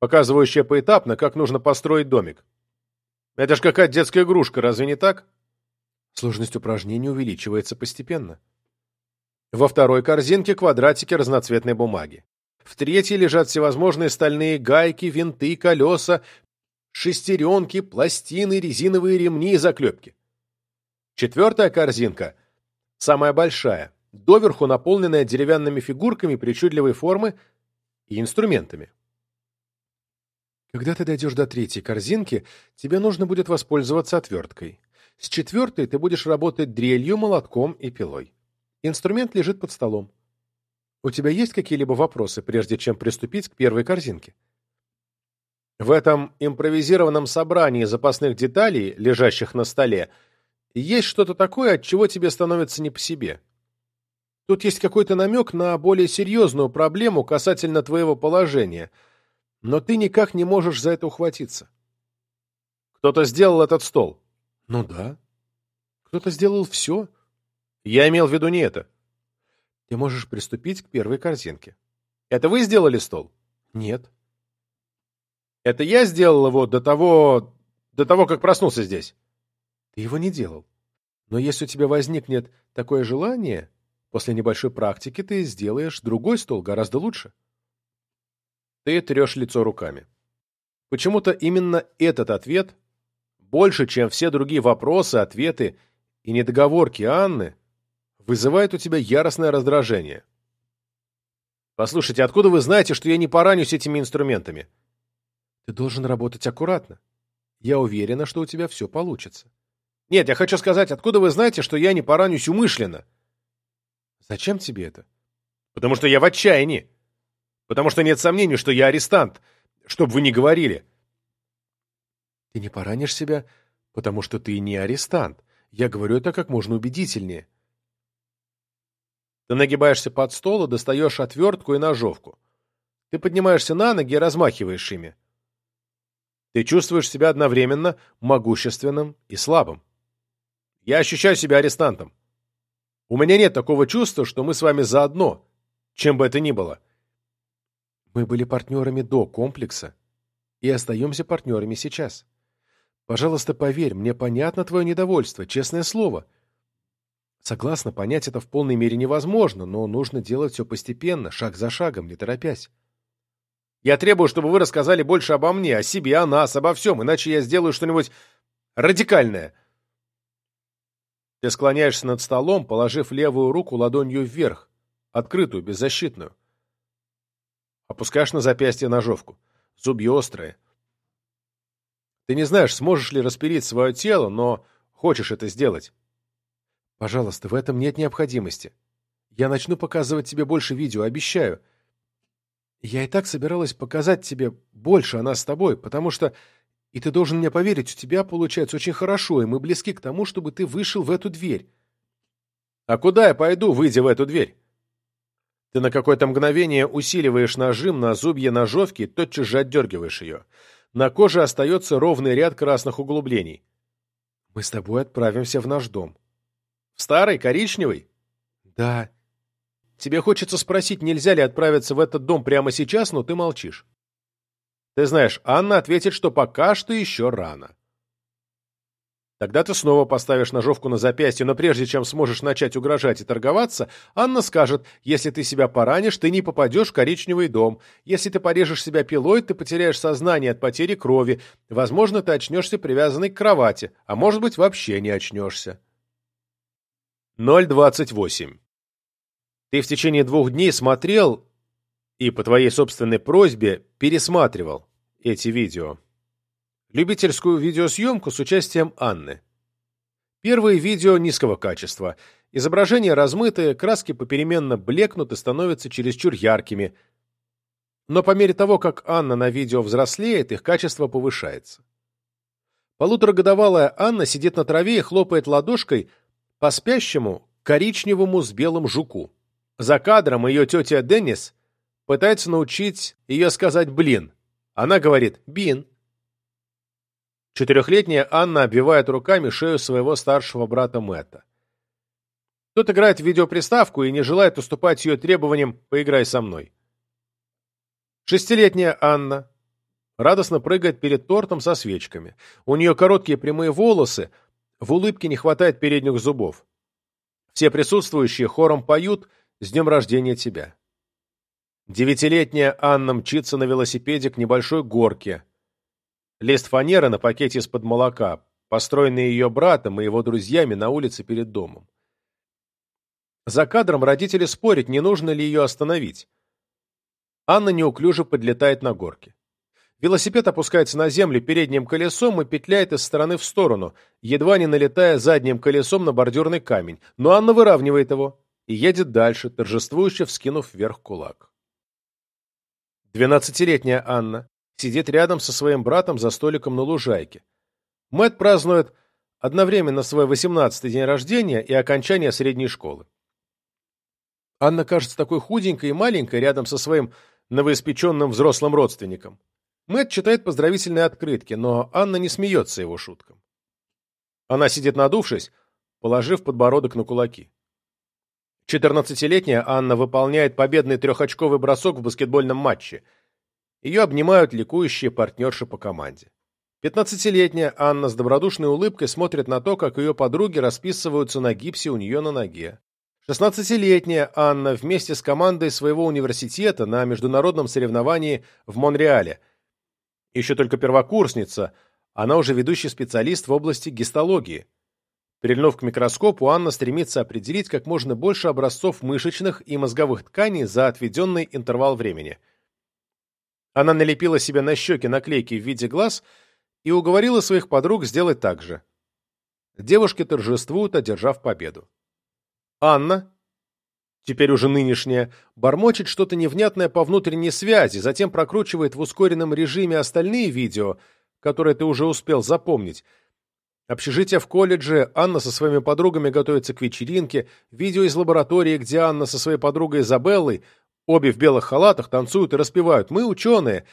A: показывающие поэтапно, как нужно построить домик. Это ж какая-то детская игрушка, разве не так? Сложность упражнений увеличивается постепенно. Во второй корзинке квадратики разноцветной бумаги. В третьей лежат всевозможные стальные гайки, винты, колеса, шестеренки, пластины, резиновые ремни и заклепки. Четвертая корзинка, самая большая, доверху наполненная деревянными фигурками причудливой формы и инструментами. Когда ты дойдешь до третьей корзинки, тебе нужно будет воспользоваться отверткой. С четвертой ты будешь работать дрелью, молотком и пилой. Инструмент лежит под столом. У тебя есть какие-либо вопросы, прежде чем приступить к первой корзинке? В этом импровизированном собрании запасных деталей, лежащих на столе, есть что-то такое, от чего тебе становится не по себе. Тут есть какой-то намек на более серьезную проблему касательно твоего положения, но ты никак не можешь за это ухватиться. Кто-то сделал этот стол. Ну да. Кто-то сделал все. Я имел в виду не это. Ты можешь приступить к первой корзинке. Это вы сделали стол? Нет. Это я сделал его до того... до того, как проснулся здесь? Ты его не делал. Но если у тебя возникнет такое желание, после небольшой практики ты сделаешь другой стол гораздо лучше. Ты трешь лицо руками. Почему-то именно этот ответ, больше, чем все другие вопросы, ответы и недоговорки Анны, вызывает у тебя яростное раздражение. Послушайте, откуда вы знаете, что я не поранюсь этими инструментами? Ты должен работать аккуратно. Я уверена, что у тебя все получится. Нет, я хочу сказать, откуда вы знаете, что я не поранюсь умышленно? Зачем тебе это? Потому что я в отчаянии. Потому что нет сомнений, что я арестант, чтоб вы не говорили. Ты не поранишь себя, потому что ты не арестант. Я говорю это как можно убедительнее. Ты нагибаешься под стол и достаешь отвертку и ножовку. Ты поднимаешься на ноги и размахиваешь ими. Ты чувствуешь себя одновременно могущественным и слабым. Я ощущаю себя арестантом. У меня нет такого чувства, что мы с вами заодно, чем бы это ни было. Мы были партнерами до комплекса и остаемся партнерами сейчас. Пожалуйста, поверь, мне понятно твое недовольство, честное слово — Согласна, понять это в полной мере невозможно, но нужно делать все постепенно, шаг за шагом, не торопясь. Я требую, чтобы вы рассказали больше обо мне, о себе, о нас, обо всем, иначе я сделаю что-нибудь радикальное. Ты склоняешься над столом, положив левую руку ладонью вверх, открытую, беззащитную. Опускаешь на запястье ножовку. Зубья острые. Ты не знаешь, сможешь ли распилить свое тело, но хочешь это сделать.
B: Пожалуйста, в этом нет необходимости. Я начну показывать тебе больше видео, обещаю. Я и так собиралась показать тебе больше о нас с тобой, потому что... И ты должен мне поверить, у тебя получается очень хорошо, и мы близки к тому, чтобы ты вышел в эту дверь.
A: А куда я пойду, выйдя в эту дверь? Ты на какое-то мгновение усиливаешь нажим на зубья ножовки и тотчас же отдергиваешь ее. На коже остается ровный ряд красных углублений.
B: Мы с тобой отправимся в наш дом.
A: В старый, коричневый?
B: Да.
A: Тебе хочется спросить, нельзя ли отправиться в этот дом прямо сейчас, но ты молчишь. Ты знаешь, Анна ответит, что пока что еще рано. Тогда ты снова поставишь ножовку на запястье, но прежде чем сможешь начать угрожать и торговаться, Анна скажет, если ты себя поранишь, ты не попадешь в коричневый дом. Если ты порежешь себя пилой, ты потеряешь сознание от потери крови. Возможно, ты очнешься привязанный к кровати, а может быть, вообще не очнешься. 028. Ты в течение двух дней смотрел и, по твоей собственной просьбе, пересматривал эти видео любительскую видеосъемку с участием Анны. Первые видео низкого качества. Изображения размытые, краски попеременно блекнут и становятся чересчур яркими. Но по мере того, как Анна на видео взрослеет, их качество повышается. Полуторагодовалая Анна сидит на траве и хлопает ладошкой по спящему коричневому с белым жуку. За кадром ее тетя Деннис пытается научить ее сказать «блин». Она говорит «бин». Четырехлетняя Анна обвивает руками шею своего старшего брата Мэтта. Тот играет в видеоприставку и не желает уступать ее требованиям «поиграй со мной». Шестилетняя Анна радостно прыгает перед тортом со свечками. У нее короткие прямые волосы, в улыбке не хватает передних зубов. Все присутствующие хором поют «С днем рождения тебя». Девятилетняя Анна мчится на велосипеде к небольшой горке, Лист фанеры на пакете из-под молока, построенный ее братом и его друзьями на улице перед домом. За кадром родители спорят, не нужно ли ее остановить. Анна неуклюже подлетает на горке. Велосипед опускается на землю передним колесом и петляет из стороны в сторону, едва не налетая задним колесом на бордюрный камень, но Анна выравнивает его и едет дальше, торжествующе вскинув вверх кулак. Двенадцатилетняя Анна сидит рядом со своим братом за столиком на лужайке. Мэтт празднует одновременно свой 18-й день рождения и окончание средней школы. Анна кажется такой худенькой и маленькой рядом со своим новоиспеченным взрослым родственником. Мэтт читает поздравительные открытки, но Анна не смеется его шуткам. Она сидит надувшись, положив подбородок на кулаки. Четырнадцатилетняя Анна выполняет победный трехочковый бросок в баскетбольном матче – ее обнимают ликующие партнерши по команде. Пятнадцатилетняя Анна с добродушной улыбкой смотрит на то, как ее подруги расписываются на гипсе у нее на ноге. Шестнадцатилетняя Анна вместе с командой своего университета на международном соревновании в Монреале. Еще только первокурсница, она уже ведущий специалист в области гистологии. Прильнув к микроскопу, Анна стремится определить как можно больше образцов мышечных и мозговых тканей за отведенный интервал времени – она налепила себе на щеки наклейки в виде глаз и уговорила своих подруг сделать так же. Девушки торжествуют, одержав победу. Анна, теперь уже нынешняя, бормочет что-то невнятное по внутренней связи, затем прокручивает в ускоренном режиме остальные видео, которые ты уже успел запомнить. Общежитие в колледже, Анна со своими подругами готовится к вечеринке, видео из лаборатории, где Анна со своей подругой Изабеллой Обе в белых халатах танцуют и распевают. «Мы ученые»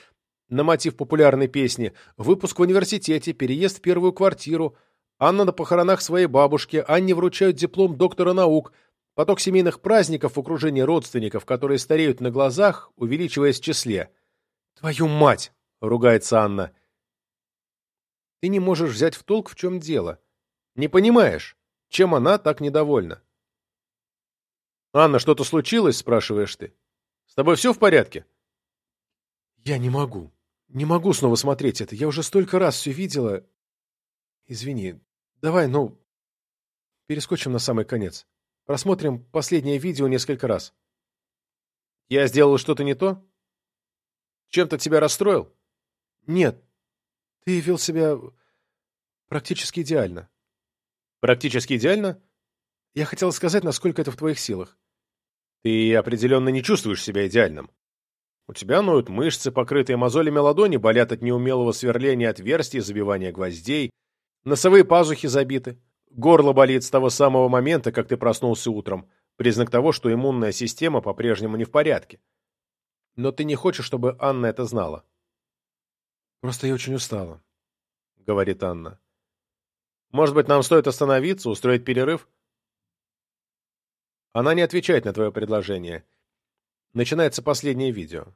A: на мотив популярной песни, выпуск в университете, переезд в первую квартиру, Анна на похоронах своей бабушки, Анне вручают диплом доктора наук, поток семейных праздников в окружении родственников, которые стареют на глазах, увеличиваясь в числе. «Твою мать!» — ругается Анна. Ты не можешь взять в толк, в чем дело. Не понимаешь, чем она так недовольна. «Анна, что-то случилось?» — спрашиваешь ты. С тобой все в порядке?»
B: «Я не могу. Не могу снова смотреть это. Я уже столько раз все видела. Извини. Давай, ну, перескочим на самый конец. Просмотрим последнее видео несколько раз».
A: «Я сделал что-то не то? Чем-то тебя расстроил?»
B: «Нет. Ты вел себя практически идеально.
A: Практически идеально?
B: Я хотел сказать, насколько это в твоих силах.
A: Ты определенно не чувствуешь себя идеальным. У тебя ноют мышцы, покрытые мозолями ладони, болят от неумелого сверления отверстий, забивания гвоздей, носовые пазухи забиты, горло болит с того самого момента, как ты проснулся утром, признак того, что иммунная система по-прежнему не в порядке. Но ты не хочешь, чтобы Анна это знала.
B: «Просто я очень устала», —
A: говорит Анна. «Может быть, нам стоит остановиться, устроить перерыв?» Она не отвечает на твое предложение. Начинается последнее видео.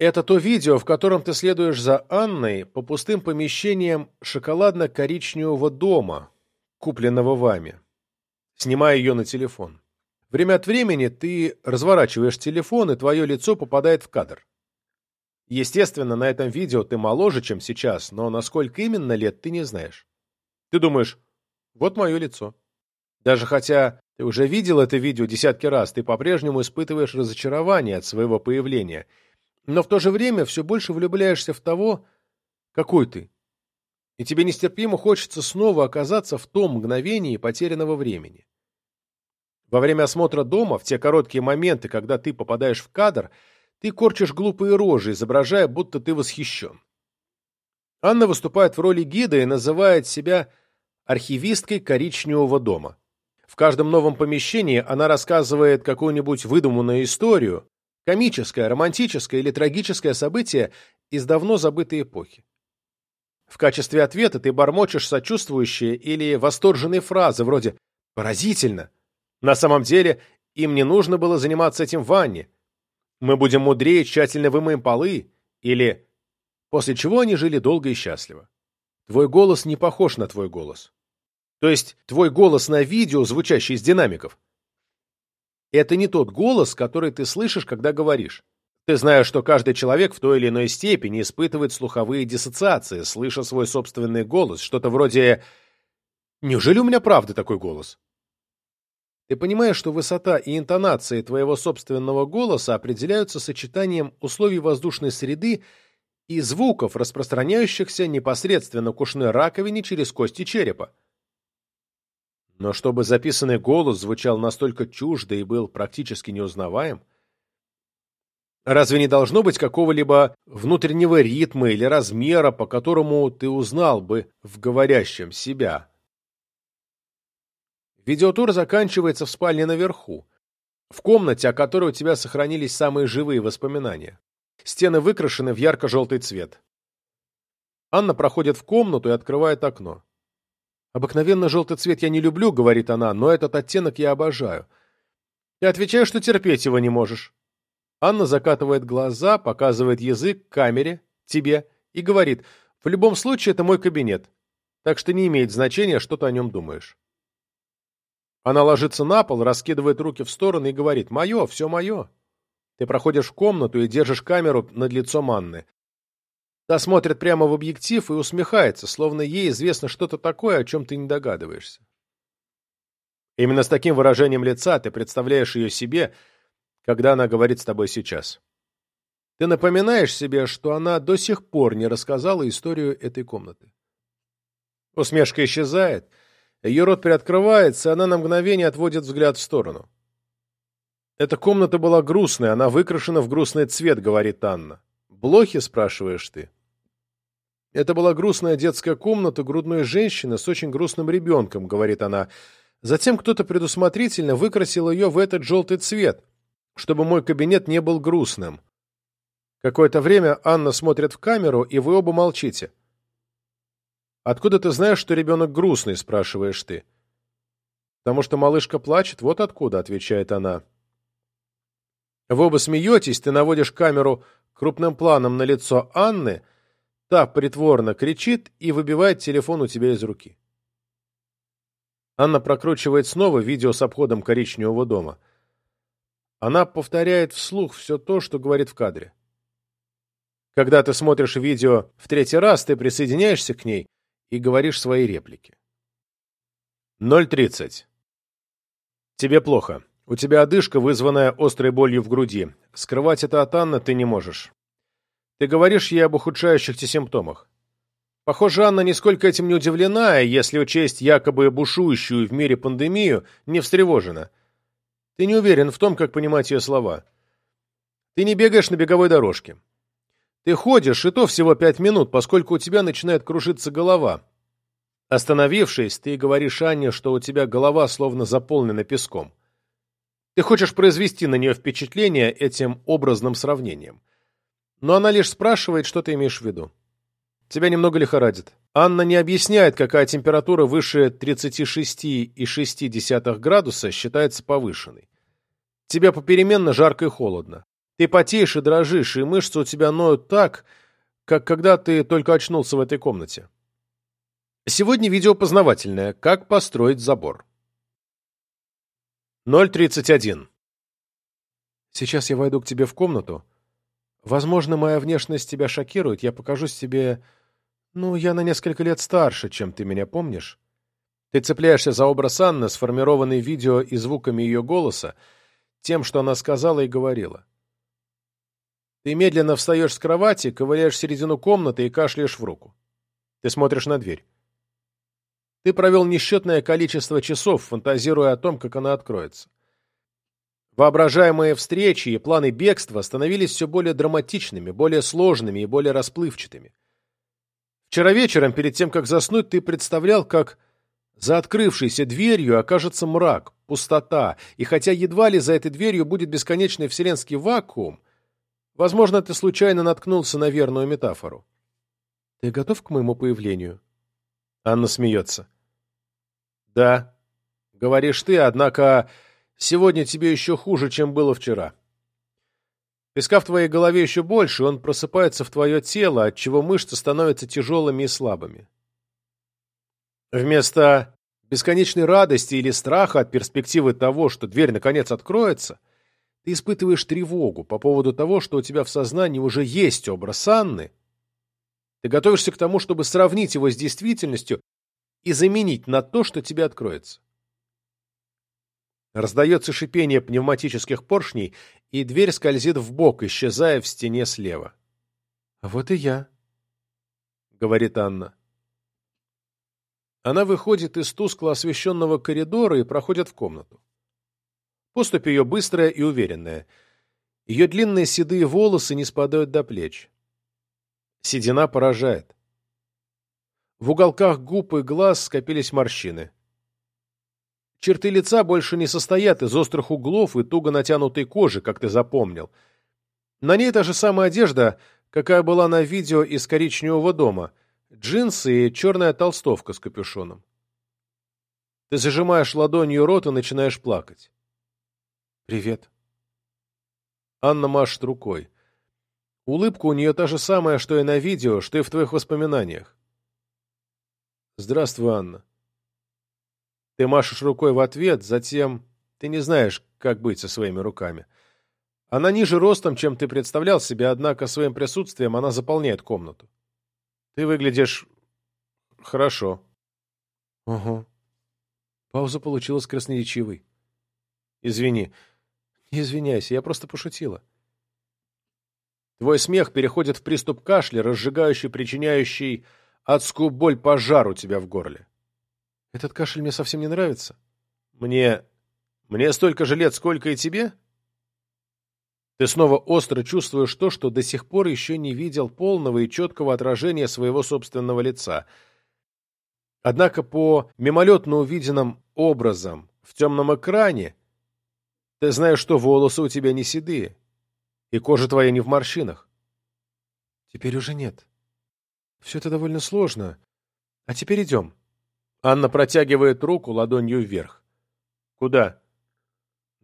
A: Это то видео, в котором ты следуешь за Анной по пустым помещениям шоколадно-коричневого дома, купленного вами, снимая ее на телефон. Время от времени ты разворачиваешь телефон, и твое лицо попадает в кадр. Естественно, на этом видео ты моложе, чем сейчас, но насколько именно лет, ты не знаешь. Ты думаешь, вот мое лицо. Даже хотя ты уже видел это видео десятки раз, ты по-прежнему испытываешь разочарование от своего появления, но в то же время все больше влюбляешься в того, какой ты. И тебе нестерпимо хочется снова оказаться в том мгновении потерянного времени. Во время осмотра дома, в те короткие моменты, когда ты попадаешь в кадр, ты корчишь глупые рожи, изображая, будто ты восхищен. Анна выступает в роли гида и называет себя архивисткой коричневого дома. В каждом новом помещении она рассказывает какую-нибудь выдуманную историю, комическое, романтическое или трагическое событие из давно забытой эпохи. В качестве ответа ты бормочешь сочувствующие или восторженные фразы вроде «поразительно». На самом деле им не нужно было заниматься этим в ванне. Мы будем мудрее, тщательно вымоем полы. Или после чего они жили долго и счастливо. Твой голос не похож на твой голос. То есть твой голос на видео, звучащий из динамиков, это не тот голос, который ты слышишь, когда говоришь. Ты знаешь, что каждый человек в той или иной степени испытывает слуховые диссоциации, слыша свой собственный голос, что-то вроде «Неужели у меня правда такой голос?» Ты понимаешь, что высота и интонации твоего собственного голоса определяются сочетанием условий воздушной среды и звуков, распространяющихся непосредственно к ушной раковине через кости черепа. Но чтобы записанный голос звучал настолько чуждо и был практически неузнаваем, разве не должно быть какого-либо внутреннего ритма или размера, по которому ты узнал бы в говорящем себя? Видеотур заканчивается в спальне наверху, в комнате, о которой у тебя сохранились самые живые воспоминания. Стены выкрашены в ярко-желтый цвет. Анна проходит в комнату и открывает окно. «Обыкновенно желтый цвет я не люблю», — говорит она, — «но этот оттенок я обожаю». Ты отвечаешь, что терпеть его не можешь. Анна закатывает глаза, показывает язык камере, тебе, и говорит, «В любом случае, это мой кабинет, так что не имеет значения, что ты о нем думаешь». Она ложится на пол, раскидывает руки в стороны и говорит, «Мое, все мое». Ты проходишь в комнату и держишь камеру над лицом Анны. Та смотрит прямо в объектив и усмехается, словно ей известно что-то такое, о чем ты не догадываешься. Именно с таким выражением лица ты представляешь ее себе, когда она говорит с тобой сейчас. Ты напоминаешь себе, что она до сих пор не рассказала историю этой комнаты. Усмешка исчезает, ее рот приоткрывается, она на мгновение отводит взгляд в сторону. Эта комната была грустная, она выкрашена в грустный цвет, говорит Анна. Блохи, спрашиваешь ты? Это была грустная детская комната грудной женщины с очень грустным ребенком, говорит она. Затем кто-то предусмотрительно выкрасил ее в этот желтый цвет, чтобы мой кабинет не был грустным. Какое-то время Анна смотрит в камеру, и вы оба молчите. «Откуда ты знаешь, что ребенок грустный?» – спрашиваешь ты. «Потому что малышка плачет, вот откуда», – отвечает она. Вы оба смеетесь, ты наводишь камеру крупным планом на лицо Анны – Та притворно кричит и выбивает телефон у тебя из руки. Анна прокручивает снова видео с обходом коричневого дома. Она повторяет вслух все то, что говорит в кадре. Когда ты смотришь видео в третий раз, ты присоединяешься к ней и говоришь свои реплики. 0.30. Тебе плохо. У тебя одышка, вызванная острой болью в груди. Скрывать это от Анны ты не можешь. Ты говоришь ей об ухудшающихся симптомах. Похоже, Анна нисколько этим не удивлена, если учесть якобы бушующую в мире пандемию, не встревожена. Ты не уверен в том, как понимать ее слова. Ты не бегаешь на беговой дорожке. Ты ходишь, и то всего пять минут, поскольку у тебя начинает кружиться голова. Остановившись, ты говоришь Анне, что у тебя голова словно заполнена песком. Ты хочешь произвести на нее впечатление этим образным сравнением. Но она лишь спрашивает, что ты имеешь в виду. Тебя немного лихорадит. Анна не объясняет, какая температура выше 36,6 градуса считается повышенной. Тебе попеременно жарко и холодно. Ты потеешь и дрожишь, и мышцы у тебя ноют так, как когда ты только очнулся в этой комнате. Сегодня видео познавательное. Как построить забор. 0.31.
B: Сейчас я войду к тебе в комнату. Возможно, моя внешность тебя шокирует. Я покажусь тебе ну, я на несколько лет старше, чем ты меня помнишь. Ты цепляешься за образ Анны, сформированный видео и звуками ее голоса, тем, что она сказала и говорила. Ты медленно встаешь с кровати, ковыряешь середину комнаты и кашляешь в руку. Ты смотришь на дверь. Ты провел несчетное количество часов, фантазируя о том, как она откроется. Воображаемые встречи и планы бегства становились все более драматичными, более сложными и более расплывчатыми. Вчера вечером, перед тем, как заснуть, ты представлял, как за открывшейся дверью окажется мрак, пустота, и хотя едва ли за этой дверью будет бесконечный вселенский вакуум, возможно, ты случайно наткнулся на верную метафору. Ты готов к моему появлению? Анна смеется. Да, говоришь ты, однако сегодня тебе еще хуже, чем было вчера. Песка в твоей голове еще больше, он просыпается в твое тело, отчего мышцы становятся тяжелыми и слабыми. Вместо бесконечной радости или страха от перспективы того, что дверь наконец откроется, ты испытываешь тревогу по поводу того, что у тебя в сознании уже есть образ Анны. Ты готовишься к тому, чтобы сравнить его с действительностью и заменить на то, что тебе откроется. Раздается шипение пневматических поршней, и дверь скользит в бок, исчезая в стене слева. — Вот и я, — говорит Анна. Она выходит из тускло освещенного коридора и проходит в комнату. Поступь ее быстрая и уверенная. Ее длинные седые волосы не спадают до плеч. Седина поражает. В уголках губ и глаз скопились морщины. Черты лица больше не состоят из острых углов и туго натянутой кожи, как ты запомнил. На ней та же самая одежда, какая была на видео из коричневого дома. Джинсы и черная толстовка с капюшоном. Ты зажимаешь ладонью рот и начинаешь плакать. «Привет». Анна машет рукой. Улыбка у нее та же самая, что и на видео, что и в твоих воспоминаниях. «Здравствуй, Анна. Ты машешь рукой в ответ, затем ты не знаешь, как быть со своими руками. Она ниже ростом, чем ты представлял себе, однако своим присутствием она заполняет комнату. Ты выглядишь хорошо. Угу. Пауза получилась красноречивой. Извини. Не извиняйся, я просто пошутила. Твой смех переходит в приступ кашля, разжигающий, причиняющий адскую боль пожар у тебя в горле. Этот кашель мне совсем не нравится. Мне... Мне столько же лет, сколько и тебе? Ты снова остро чувствуешь то, что до сих пор еще не видел полного и четкого отражения своего собственного лица. Однако по мимолетно увиденным образом в темном экране ты знаешь, что волосы у тебя не седые, и кожа твоя не в морщинах. Теперь уже нет. Все это довольно сложно. А теперь идем. Анна протягивает руку ладонью вверх. «Куда?»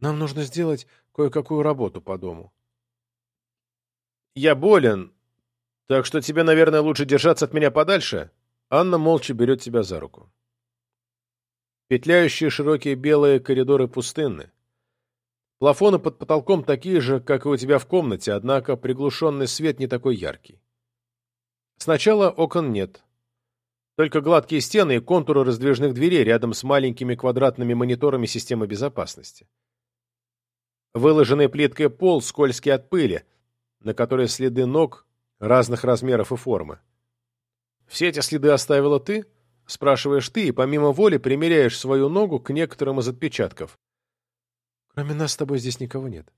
B: «Нам нужно сделать кое-какую работу по дому». «Я болен, так что тебе, наверное, лучше держаться от меня подальше». Анна молча берет тебя за руку. Петляющие широкие белые коридоры пустынны. Плафоны под потолком такие же, как и у тебя в комнате, однако приглушенный свет не такой яркий. Сначала окон нет, только гладкие стены и контуры раздвижных дверей рядом с маленькими квадратными мониторами системы безопасности. Выложенный плиткой пол скользкий от пыли, на которой следы ног разных размеров и формы.
A: Все эти следы оставила ты? Спрашиваешь ты и помимо воли примеряешь свою ногу к некоторым из отпечатков.
B: Кроме нас с тобой здесь никого нет.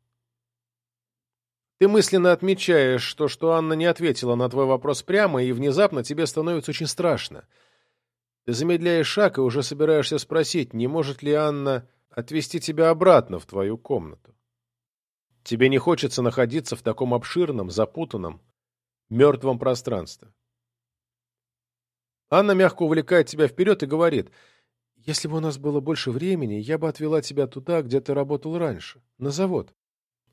A: Ты мысленно отмечаешь то, что Анна не ответила на твой вопрос прямо, и внезапно тебе становится очень страшно. Ты замедляешь шаг и уже собираешься спросить, не может ли Анна отвезти тебя обратно в твою комнату. Тебе не хочется находиться в таком обширном, запутанном, мертвом пространстве. Анна мягко увлекает тебя вперед и говорит,
B: «Если бы у нас было больше времени, я бы отвела тебя туда, где ты работал раньше, на завод.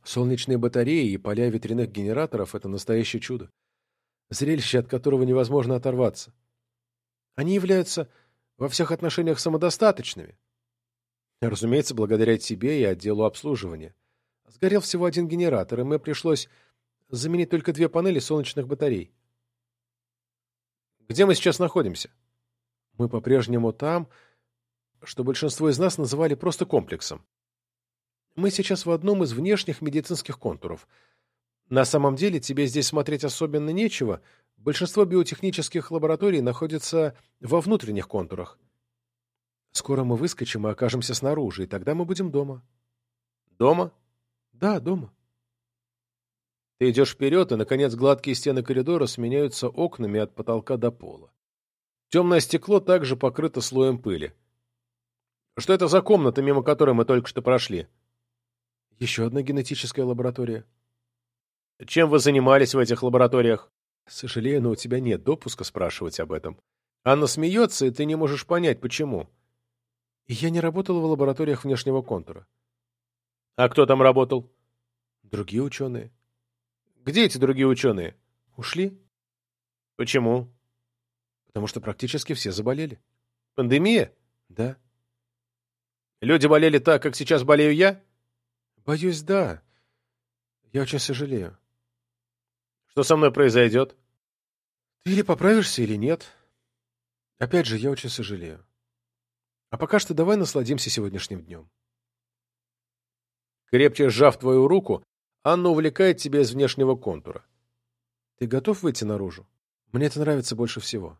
B: Солнечные батареи и поля ветряных генераторов — это настоящее чудо. Зрелище, от которого невозможно оторваться. Они являются во всех отношениях самодостаточными. Разумеется, благодаря тебе и отделу обслуживания. Сгорел всего один генератор, и мне пришлось заменить только две панели солнечных батарей.
A: Где мы сейчас находимся?
B: Мы по-прежнему там, что большинство из нас называли просто комплексом. Мы сейчас в одном из внешних медицинских контуров. На самом деле тебе здесь смотреть особенно нечего. Большинство биотехнических лабораторий находятся во внутренних контурах. Скоро мы выскочим и окажемся снаружи, и тогда мы будем дома.
A: Дома?
B: Да, дома.
A: Ты идешь вперед, и, наконец, гладкие стены коридора сменяются окнами от потолка до пола. Темное стекло также покрыто слоем пыли. Что это за комната, мимо которой мы только что прошли?
B: Еще одна генетическая лаборатория.
A: Чем вы занимались в этих лабораториях?
B: Сожалею, но у тебя нет допуска спрашивать об этом.
A: Анна смеется, и ты не можешь понять, почему.
B: Я не работал в лабораториях внешнего контура.
A: А кто там работал?
B: Другие ученые.
A: Где эти другие ученые?
B: Ушли.
A: Почему?
B: Потому что практически все заболели.
A: Пандемия?
B: Да.
A: Люди болели так, как сейчас болею я?
B: Боюсь, да. Я очень сожалею.
A: Что со мной произойдет?
B: Ты или поправишься, или нет. Опять же, я очень сожалею. А пока что давай насладимся сегодняшним днем.
A: Крепче сжав твою руку, Анна увлекает тебя из внешнего контура.
B: Ты готов выйти наружу? Мне это нравится больше всего.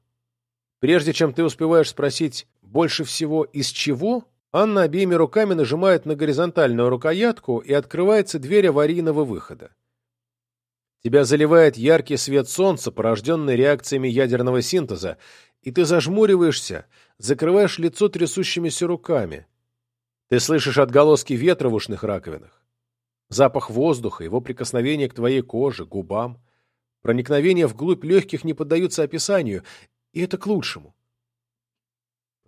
A: Прежде чем ты успеваешь спросить «больше всего из чего?», Анна обеими руками нажимает на горизонтальную рукоятку, и открывается дверь аварийного выхода. Тебя заливает яркий свет солнца, порожденный реакциями ядерного синтеза, и ты зажмуриваешься, закрываешь лицо трясущимися руками. Ты слышишь отголоски ветра в ушных раковинах. Запах воздуха, его прикосновение к твоей коже, губам. Проникновение вглубь легких не поддаются описанию, и это к лучшему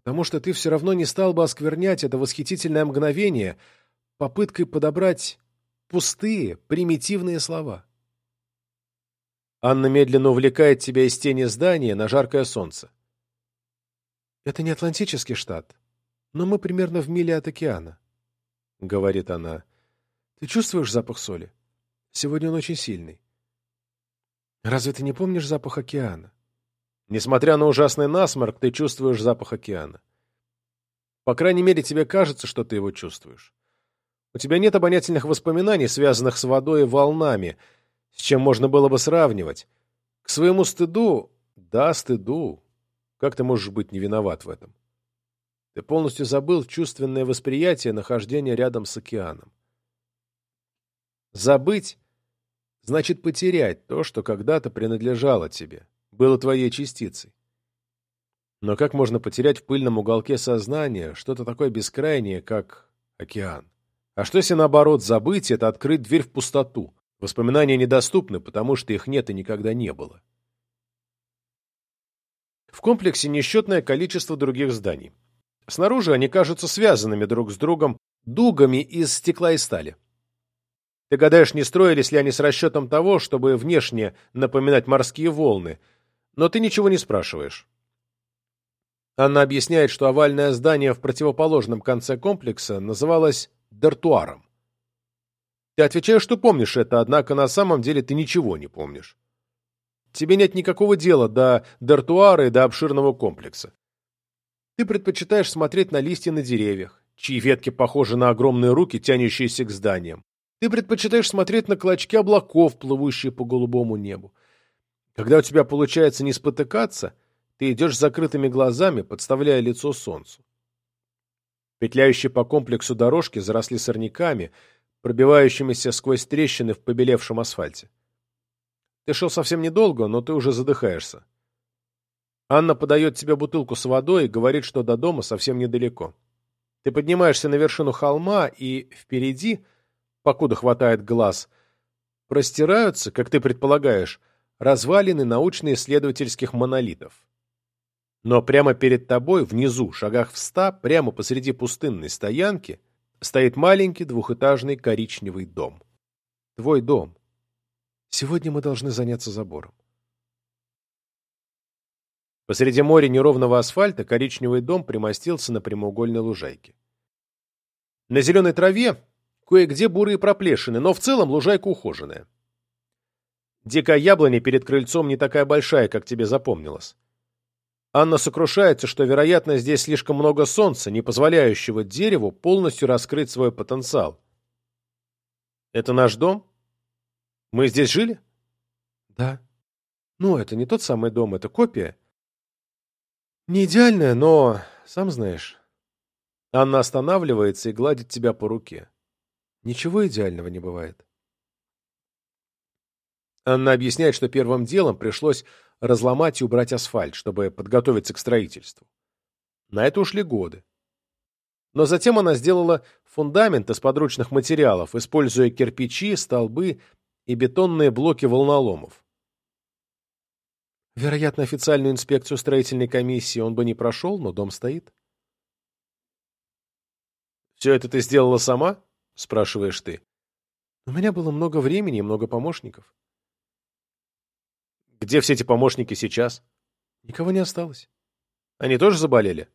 A: потому что ты все равно не стал бы осквернять это восхитительное мгновение попыткой подобрать пустые, примитивные слова. Анна медленно увлекает тебя из тени здания на жаркое солнце.
B: «Это не Атлантический штат, но мы примерно в миле от океана», — говорит она. «Ты чувствуешь запах соли? Сегодня он очень сильный. Разве ты не помнишь запах океана?
A: Несмотря на ужасный насморк, ты чувствуешь запах океана. По крайней мере, тебе кажется, что ты его чувствуешь. У тебя нет обонятельных воспоминаний, связанных с водой и волнами, с чем можно было бы сравнивать. К своему стыду, да, стыду, как ты можешь быть не виноват в этом? Ты полностью забыл чувственное восприятие нахождения рядом с океаном. Забыть значит потерять то, что когда-то принадлежало тебе было твоей частицей. Но как можно потерять в пыльном уголке сознания что-то такое бескрайнее, как океан? А что если, наоборот, забыть — это открыть дверь в пустоту? Воспоминания недоступны, потому что их нет и никогда не было. В комплексе несчетное количество других зданий. Снаружи они кажутся связанными друг с другом дугами из стекла и стали. Ты гадаешь, не строились ли они с расчетом того, чтобы внешне напоминать морские волны — но ты ничего не спрашиваешь. Анна объясняет, что овальное здание в противоположном конце комплекса называлось дартуаром. Ты отвечаешь, что помнишь это, однако на самом деле ты ничего не помнишь. Тебе нет никакого дела до дартуара и до обширного комплекса. Ты предпочитаешь смотреть на листья на деревьях, чьи ветки похожи на огромные руки, тянущиеся к зданиям. Ты предпочитаешь смотреть на клочки облаков, плывущие по голубому небу. Когда у тебя получается не спотыкаться, ты идешь с закрытыми глазами, подставляя лицо солнцу. Петляющие по комплексу дорожки заросли сорняками, пробивающимися сквозь трещины в побелевшем асфальте. Ты шел совсем недолго, но ты уже задыхаешься. Анна подает тебе бутылку с водой и говорит, что до дома совсем недалеко. Ты поднимаешься на вершину холма, и впереди, покуда хватает глаз, простираются, как ты предполагаешь, развалины научно-исследовательских монолитов. Но прямо перед тобой, внизу, шагах в ста, прямо посреди пустынной стоянки, стоит маленький двухэтажный коричневый дом. Твой дом. Сегодня мы должны заняться забором. Посреди моря неровного асфальта коричневый дом примостился на прямоугольной лужайке. На зеленой траве кое-где бурые проплешины, но в целом лужайка ухоженная. Дикая яблоня перед крыльцом не такая большая, как тебе запомнилось. Анна сокрушается, что, вероятно, здесь слишком много солнца, не позволяющего дереву полностью раскрыть свой потенциал. «Это наш дом? Мы здесь жили?»
B: «Да. Ну, это не тот самый дом, это копия. Не идеальная, но, сам знаешь...»
A: Анна останавливается и гладит тебя по руке.
B: Ничего идеального не бывает.
A: Анна объясняет, что первым делом пришлось разломать и убрать асфальт, чтобы подготовиться к строительству. На это ушли годы. Но затем она сделала фундамент из подручных материалов, используя кирпичи, столбы и бетонные блоки волноломов.
B: Вероятно, официальную инспекцию строительной комиссии он бы не прошел, но дом стоит.
A: «Все это ты сделала сама?» — спрашиваешь ты.
B: У меня было много времени и много помощников.
A: Где все эти помощники сейчас?
B: Никого не осталось.
A: Они тоже заболели?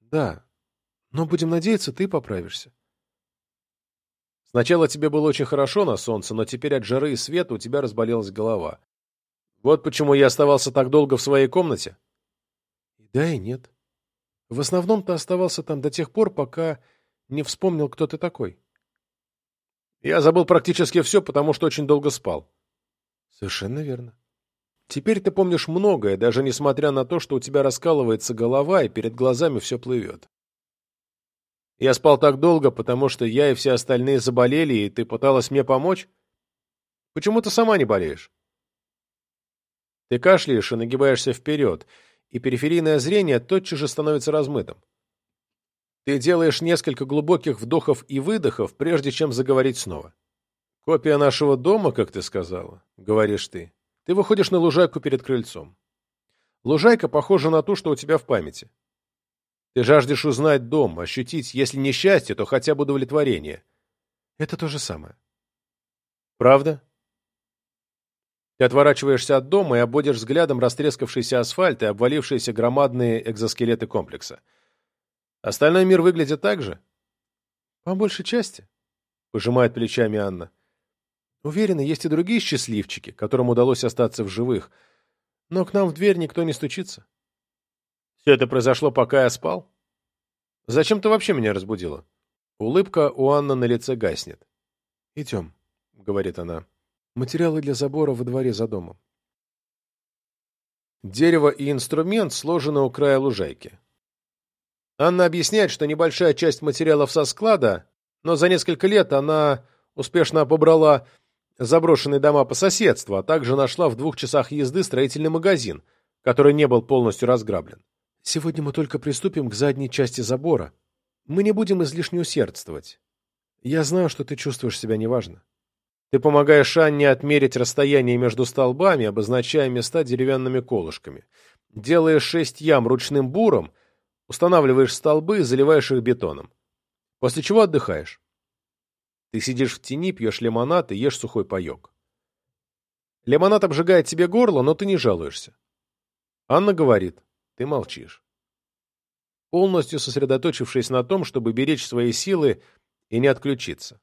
B: Да. Но будем надеяться, ты поправишься.
A: Сначала тебе было очень хорошо на солнце, но теперь от жары и света у тебя разболелась голова. Вот почему я оставался так долго в своей комнате?
B: Да, и нет. В основном ты оставался там до тех пор, пока не вспомнил, кто ты такой.
A: Я забыл практически все, потому что очень долго спал.
B: Совершенно верно.
A: Теперь ты помнишь многое, даже несмотря на то, что у тебя раскалывается голова и перед глазами все плывет. Я спал так долго, потому что я и все остальные заболели, и ты пыталась мне помочь? Почему ты сама не болеешь? Ты кашляешь и нагибаешься вперед, и периферийное зрение тотчас же становится размытым. Ты делаешь несколько глубоких вдохов и выдохов, прежде чем заговорить снова. «Копия нашего дома, как ты сказала», — говоришь ты. Ты выходишь на лужайку перед крыльцом. Лужайка похожа на ту, что у тебя в памяти. Ты жаждешь узнать дом, ощутить, если не счастье, то хотя бы удовлетворение.
B: Это то же самое.
A: Правда? Ты отворачиваешься от дома и обводишь взглядом растрескавшийся асфальт и обвалившиеся громадные экзоскелеты комплекса. Остальной мир выглядит так же?
B: По большей части,
A: пожимает плечами Анна.
B: Уверена, есть и другие счастливчики, которым удалось остаться в живых. Но к нам в дверь никто не стучится.
A: Все это произошло, пока я спал? Зачем ты вообще меня разбудила? Улыбка у Анны на лице гаснет.
B: «Идем», — говорит она. «Материалы для забора во дворе за домом».
A: Дерево и инструмент сложены у края лужайки. Анна объясняет, что небольшая часть материалов со склада, но за несколько лет она успешно побрала заброшенные дома по соседству, а также нашла в двух часах езды строительный магазин, который не был полностью разграблен.
B: Сегодня мы только приступим к задней части забора. Мы не будем излишне усердствовать. Я знаю, что ты чувствуешь себя неважно.
A: Ты помогаешь Анне отмерить расстояние между столбами, обозначая места деревянными колышками. Делаешь шесть ям ручным буром, устанавливаешь столбы и заливаешь их бетоном. После чего отдыхаешь. Ты сидишь в тени, пьешь лимонад и ешь сухой паек. Лимонад обжигает тебе горло, но ты не жалуешься. Анна говорит, ты молчишь. Полностью сосредоточившись на том, чтобы беречь свои силы и не отключиться.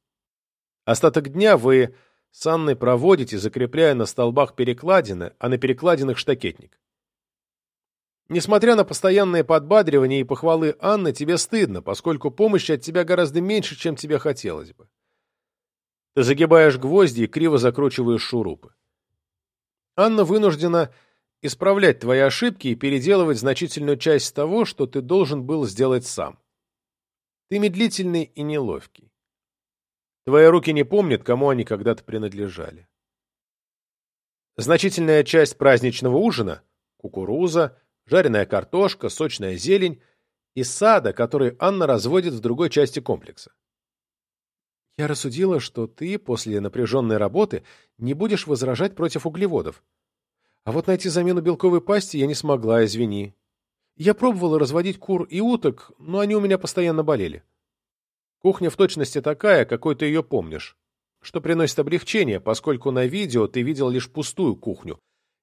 A: Остаток дня вы с Анной проводите, закрепляя на столбах перекладины, а на перекладинах штакетник. Несмотря на постоянные подбадривания и похвалы Анны, тебе стыдно, поскольку помощи от тебя гораздо меньше, чем тебе хотелось бы. Загибаешь гвозди и криво закручиваешь шурупы. Анна вынуждена исправлять твои ошибки и переделывать значительную часть того, что ты должен был сделать сам. Ты медлительный и неловкий. Твои руки не помнят, кому они когда-то принадлежали. Значительная часть праздничного ужина – кукуруза, жареная картошка, сочная зелень – из сада, который Анна разводит в другой части комплекса.
B: Я рассудила, что ты после напряженной работы не будешь возражать против углеводов. А вот найти замену белковой пасти я не смогла, извини. Я пробовала разводить кур и уток, но они у меня постоянно болели. Кухня в точности такая, какой ты ее помнишь что приносит облегчение, поскольку на видео ты видел лишь пустую кухню,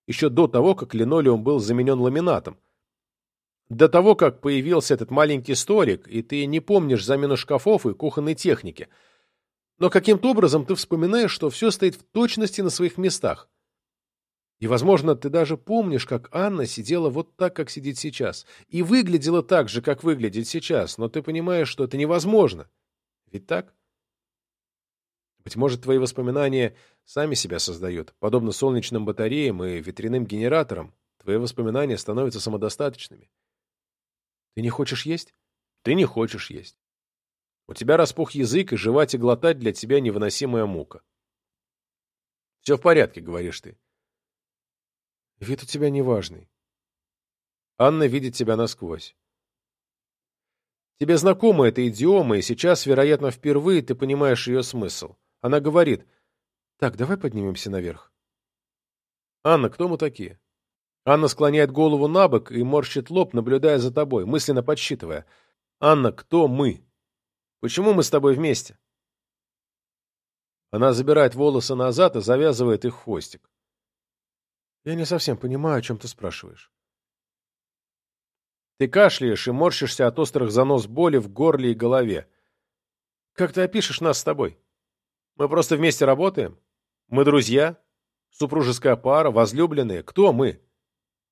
B: еще до того, как линолеум был заменен ламинатом. До того, как появился этот маленький столик, и ты не помнишь замену шкафов и кухонной техники. Но каким-то образом ты вспоминаешь, что все стоит в точности на своих местах. И, возможно, ты даже помнишь, как Анна сидела вот так, как сидит сейчас, и выглядела так же, как выглядит сейчас, но ты понимаешь, что это невозможно. Ведь так? Быть может, твои воспоминания сами себя создают. Подобно солнечным батареям и ветряным генераторам, твои воспоминания становятся самодостаточными. Ты не хочешь есть? Ты не хочешь есть. У тебя распух язык, и жевать и глотать для тебя невыносимая мука. Все в порядке, говоришь ты. Вид у тебя неважный. Анна видит тебя насквозь. Тебе знакома эта идиома, и сейчас, вероятно, впервые ты понимаешь ее смысл. Она говорит, «Так, давай поднимемся наверх». «Анна, кто мы такие?» Анна склоняет голову на бок и морщит лоб, наблюдая за тобой, мысленно подсчитывая. «Анна, кто мы? Почему мы с тобой вместе?» Она забирает волосы назад и завязывает их хвостик. «Я не совсем понимаю, о чем ты спрашиваешь». Ты кашляешь и морщишься от острых занос боли в горле и голове. Как ты опишешь нас с тобой? Мы просто вместе работаем? Мы друзья? Супружеская пара? Возлюбленные? Кто мы?»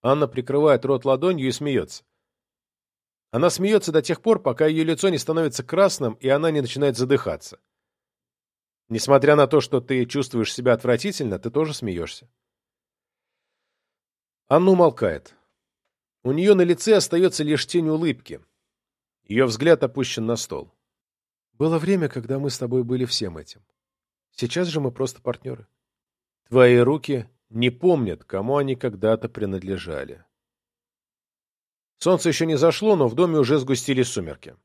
B: Анна прикрывает рот ладонью и смеется. Она смеется до тех пор, пока ее лицо не становится красным, и она не начинает задыхаться. Несмотря на то, что ты чувствуешь себя отвратительно, ты тоже смеешься. Анна умолкает. У нее на лице остается лишь тень улыбки. Ее взгляд опущен на стол. Было время, когда мы с тобой были всем этим. Сейчас же мы просто партнеры. Твои руки не помнят, кому они когда-то принадлежали. Солнце еще не зашло, но в доме уже сгустились сумерки.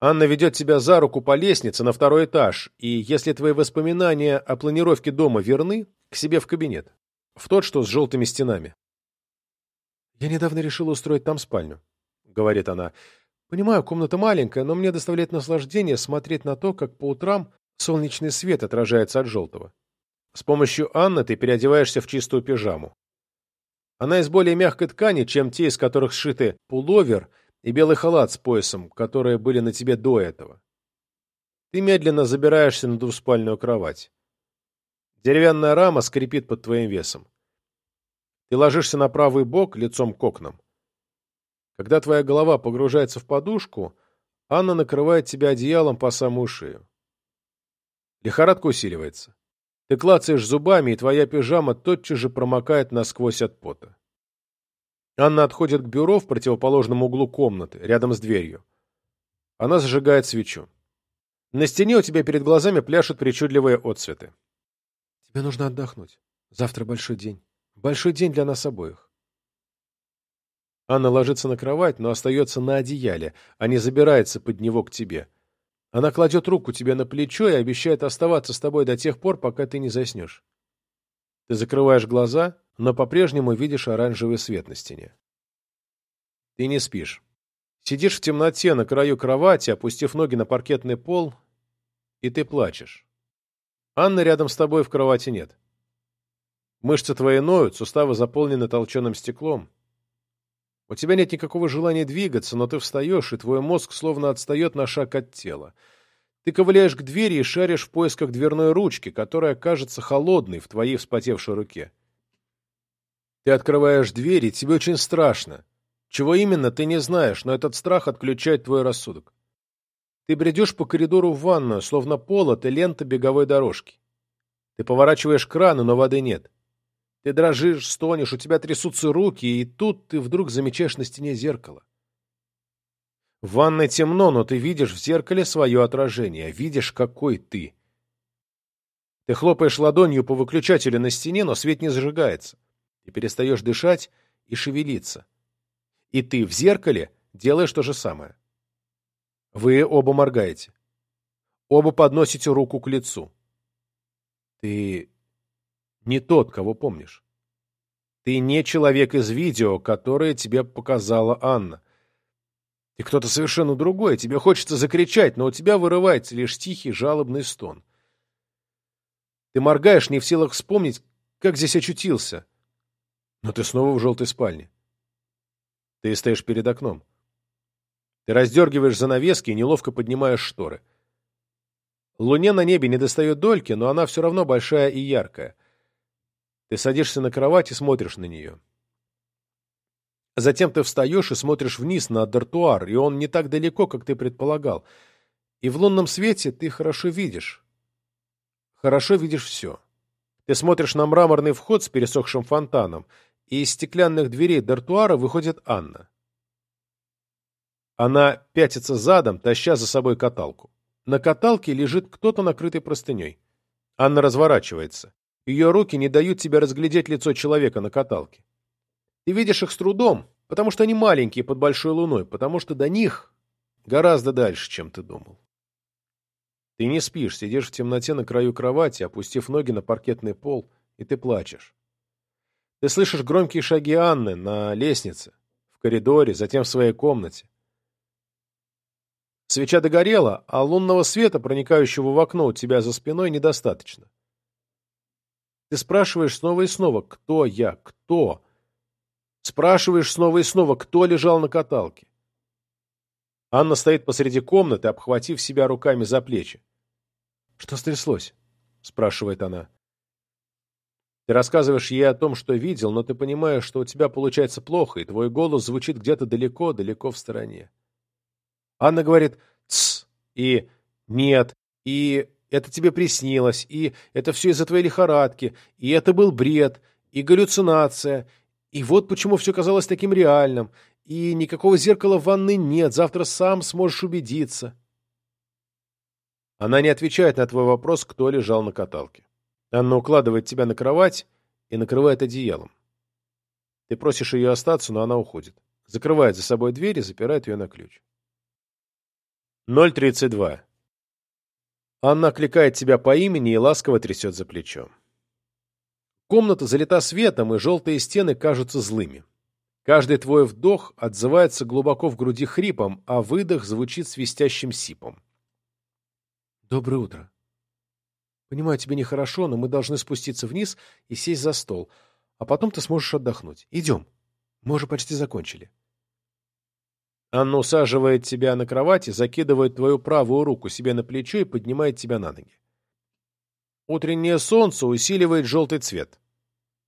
B: Анна ведет тебя за руку по лестнице на второй этаж, и если твои воспоминания о планировке дома верны, к себе в кабинет. В тот, что с желтыми стенами. «Я недавно решила устроить там спальню», — говорит она. «Понимаю, комната маленькая, но мне доставляет наслаждение смотреть на то, как по утрам Солнечный свет отражается от желтого. С помощью Анны ты переодеваешься в чистую пижаму. Она из более мягкой ткани, чем те, из которых сшиты пуловер и белый халат с поясом, которые были на тебе до этого. Ты медленно забираешься на двуспальную кровать. Деревянная рама скрипит под твоим весом. Ты ложишься на правый бок, лицом к окнам. Когда твоя голова погружается в подушку, Анна накрывает тебя одеялом по самую шею. Лихорадка усиливается. Ты клацаешь зубами, и твоя пижама тотчас же промокает насквозь от пота. Анна отходит к бюро в противоположном углу комнаты, рядом с дверью. Она зажигает свечу. На стене у тебя перед глазами пляшут причудливые отцветы. Тебе нужно отдохнуть. Завтра большой день. Большой день для нас обоих. Анна ложится на кровать, но остается на одеяле, а не забирается под него к тебе. Она кладет руку тебе на плечо и обещает оставаться с тобой до тех пор, пока ты не заснешь. Ты закрываешь глаза, но по-прежнему видишь оранжевый свет на стене. Ты не спишь. Сидишь в темноте на краю кровати, опустив ноги на паркетный пол, и ты плачешь. Анны рядом с тобой в кровати нет. Мышцы твои ноют, суставы заполнены толченым стеклом. У тебя нет никакого желания двигаться, но ты встаешь, и твой мозг словно отстает на шаг от тела. Ты ковыляешь к двери и шаришь в поисках дверной ручки, которая кажется холодной в твоей вспотевшей руке. Ты открываешь дверь, и тебе очень страшно. Чего именно, ты не знаешь, но этот страх отключает твой рассудок. Ты бредешь по коридору в ванную, словно пол — это лента беговой дорожки. Ты поворачиваешь краны, но воды нет.
A: Ты дрожишь, стонешь, у тебя трясутся руки, и тут ты вдруг замечаешь на стене зеркало. В ванной темно, но ты видишь в зеркале свое отражение, видишь, какой ты. Ты хлопаешь ладонью по выключателю на стене, но свет не зажигается. Ты перестаешь дышать и шевелиться. И ты в зеркале делаешь то же самое. Вы оба моргаете. Оба подносите руку к лицу. Ты не тот, кого помнишь. Ты не человек из видео, которое тебе показала Анна. Ты кто-то совершенно другой, тебе хочется закричать, но у тебя вырывается лишь тихий жалобный стон. Ты моргаешь, не в силах вспомнить, как здесь очутился. Но ты снова в желтой спальне. Ты стоишь перед окном. Ты раздергиваешь занавески и неловко поднимаешь шторы. Луне на небе не достает дольки, но она все равно большая и яркая. Ты садишься на кровать и смотришь на нее. Затем ты встаешь и смотришь вниз на дартуар, и он не так далеко, как ты предполагал. И в лунном свете ты хорошо видишь. Хорошо видишь все. Ты смотришь на мраморный вход с пересохшим фонтаном, и из стеклянных дверей дартуара выходит Анна. Она пятится задом, таща за собой каталку. На каталке лежит кто-то накрытый простыней. Анна разворачивается. Ее руки не дают тебе разглядеть лицо человека на каталке. Ты видишь их с трудом, потому что они маленькие под большой луной, потому что до них гораздо дальше, чем ты думал. Ты не спишь, сидишь в темноте на краю кровати, опустив ноги на паркетный пол, и ты плачешь. Ты слышишь громкие шаги Анны на лестнице, в коридоре, затем в своей комнате. Свеча догорела, а лунного света, проникающего в окно у тебя за спиной, недостаточно. Ты спрашиваешь снова и снова, кто я, кто? Спрашиваешь снова и снова, кто лежал на каталке. Анна стоит посреди комнаты, обхватив себя руками за плечи. «Что стряслось?» — спрашивает она. Ты рассказываешь ей о том, что видел, но ты понимаешь, что у тебя получается плохо, и твой голос звучит где-то далеко-далеко в стороне. Анна говорит «тсс» и «нет», и это тебе приснилось, и это все из-за твоей лихорадки, и это был бред, и галлюцинация, и вот почему все казалось таким реальным, и никакого зеркала в ванной нет, завтра сам сможешь убедиться. Она не отвечает на твой вопрос, кто лежал на каталке. Анна укладывает тебя на кровать и накрывает одеялом. Ты просишь ее остаться, но она уходит. Закрывает за собой дверь и запирает ее на ключ. 032. Анна окликает тебя по имени и ласково трясет за плечо. Комната залита светом, и желтые стены кажутся злыми. Каждый твой вдох отзывается глубоко в груди хрипом, а выдох звучит свистящим сипом. «Доброе утро. Понимаю, тебе нехорошо, но мы должны спуститься вниз и сесть за стол, а потом ты сможешь отдохнуть. Идем. Мы уже почти закончили». Анна усаживает тебя на кровати, закидывает твою правую руку себе на плечо и поднимает тебя на ноги. Утреннее солнце усиливает желтый цвет.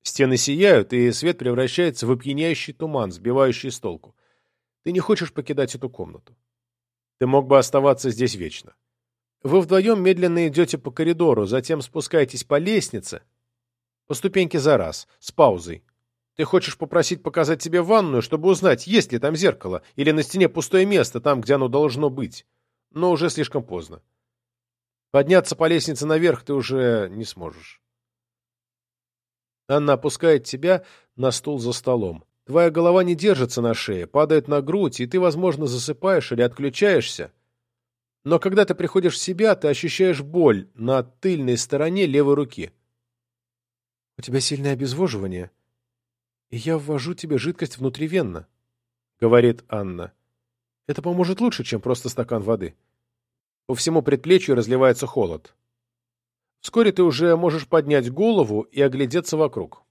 A: Стены сияют, и свет превращается в опьяняющий туман, сбивающий с толку. Ты не хочешь покидать эту комнату. Ты мог бы оставаться здесь вечно. Вы вдвоем медленно идете по коридору, затем спускаетесь по лестнице, по ступеньке за раз, с паузой, ты хочешь попросить показать тебе ванную, чтобы узнать, есть ли там зеркало, или на стене пустое место, там, где оно должно быть. Но уже слишком поздно. Подняться по лестнице наверх ты уже не сможешь. Анна опускает тебя на стул за столом. Твоя голова не держится на шее, падает на грудь, и ты, возможно, засыпаешь или отключаешься. Но когда ты приходишь в себя, ты ощущаешь боль на тыльной стороне левой руки. — У тебя сильное обезвоживание, я ввожу тебе жидкость внутривенно, — говорит Анна. Это поможет лучше, чем просто стакан воды. По всему предплечью разливается холод. Вскоре ты уже можешь поднять голову и оглядеться вокруг.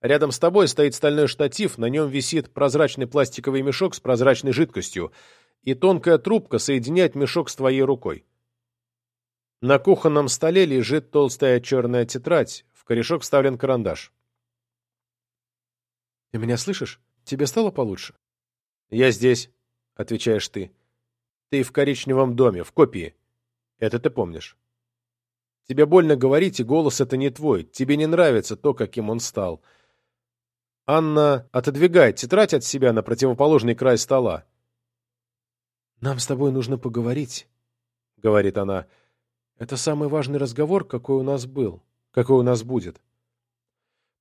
A: Рядом с тобой стоит стальной штатив, на нем висит прозрачный пластиковый мешок с прозрачной жидкостью, и тонкая трубка соединяет мешок с твоей рукой. На кухонном столе лежит толстая черная тетрадь, в корешок вставлен карандаш. Ты меня слышишь? Тебе стало получше? Я здесь, отвечаешь ты. Ты в коричневом доме, в копии. Это ты помнишь. Тебе больно говорить, и голос это не твой. Тебе не нравится то, каким он стал. Анна отодвигает тетрадь от себя на противоположный край стола.
B: «Нам с тобой нужно поговорить», — говорит она. «Это самый важный разговор, какой у нас был, какой у нас будет.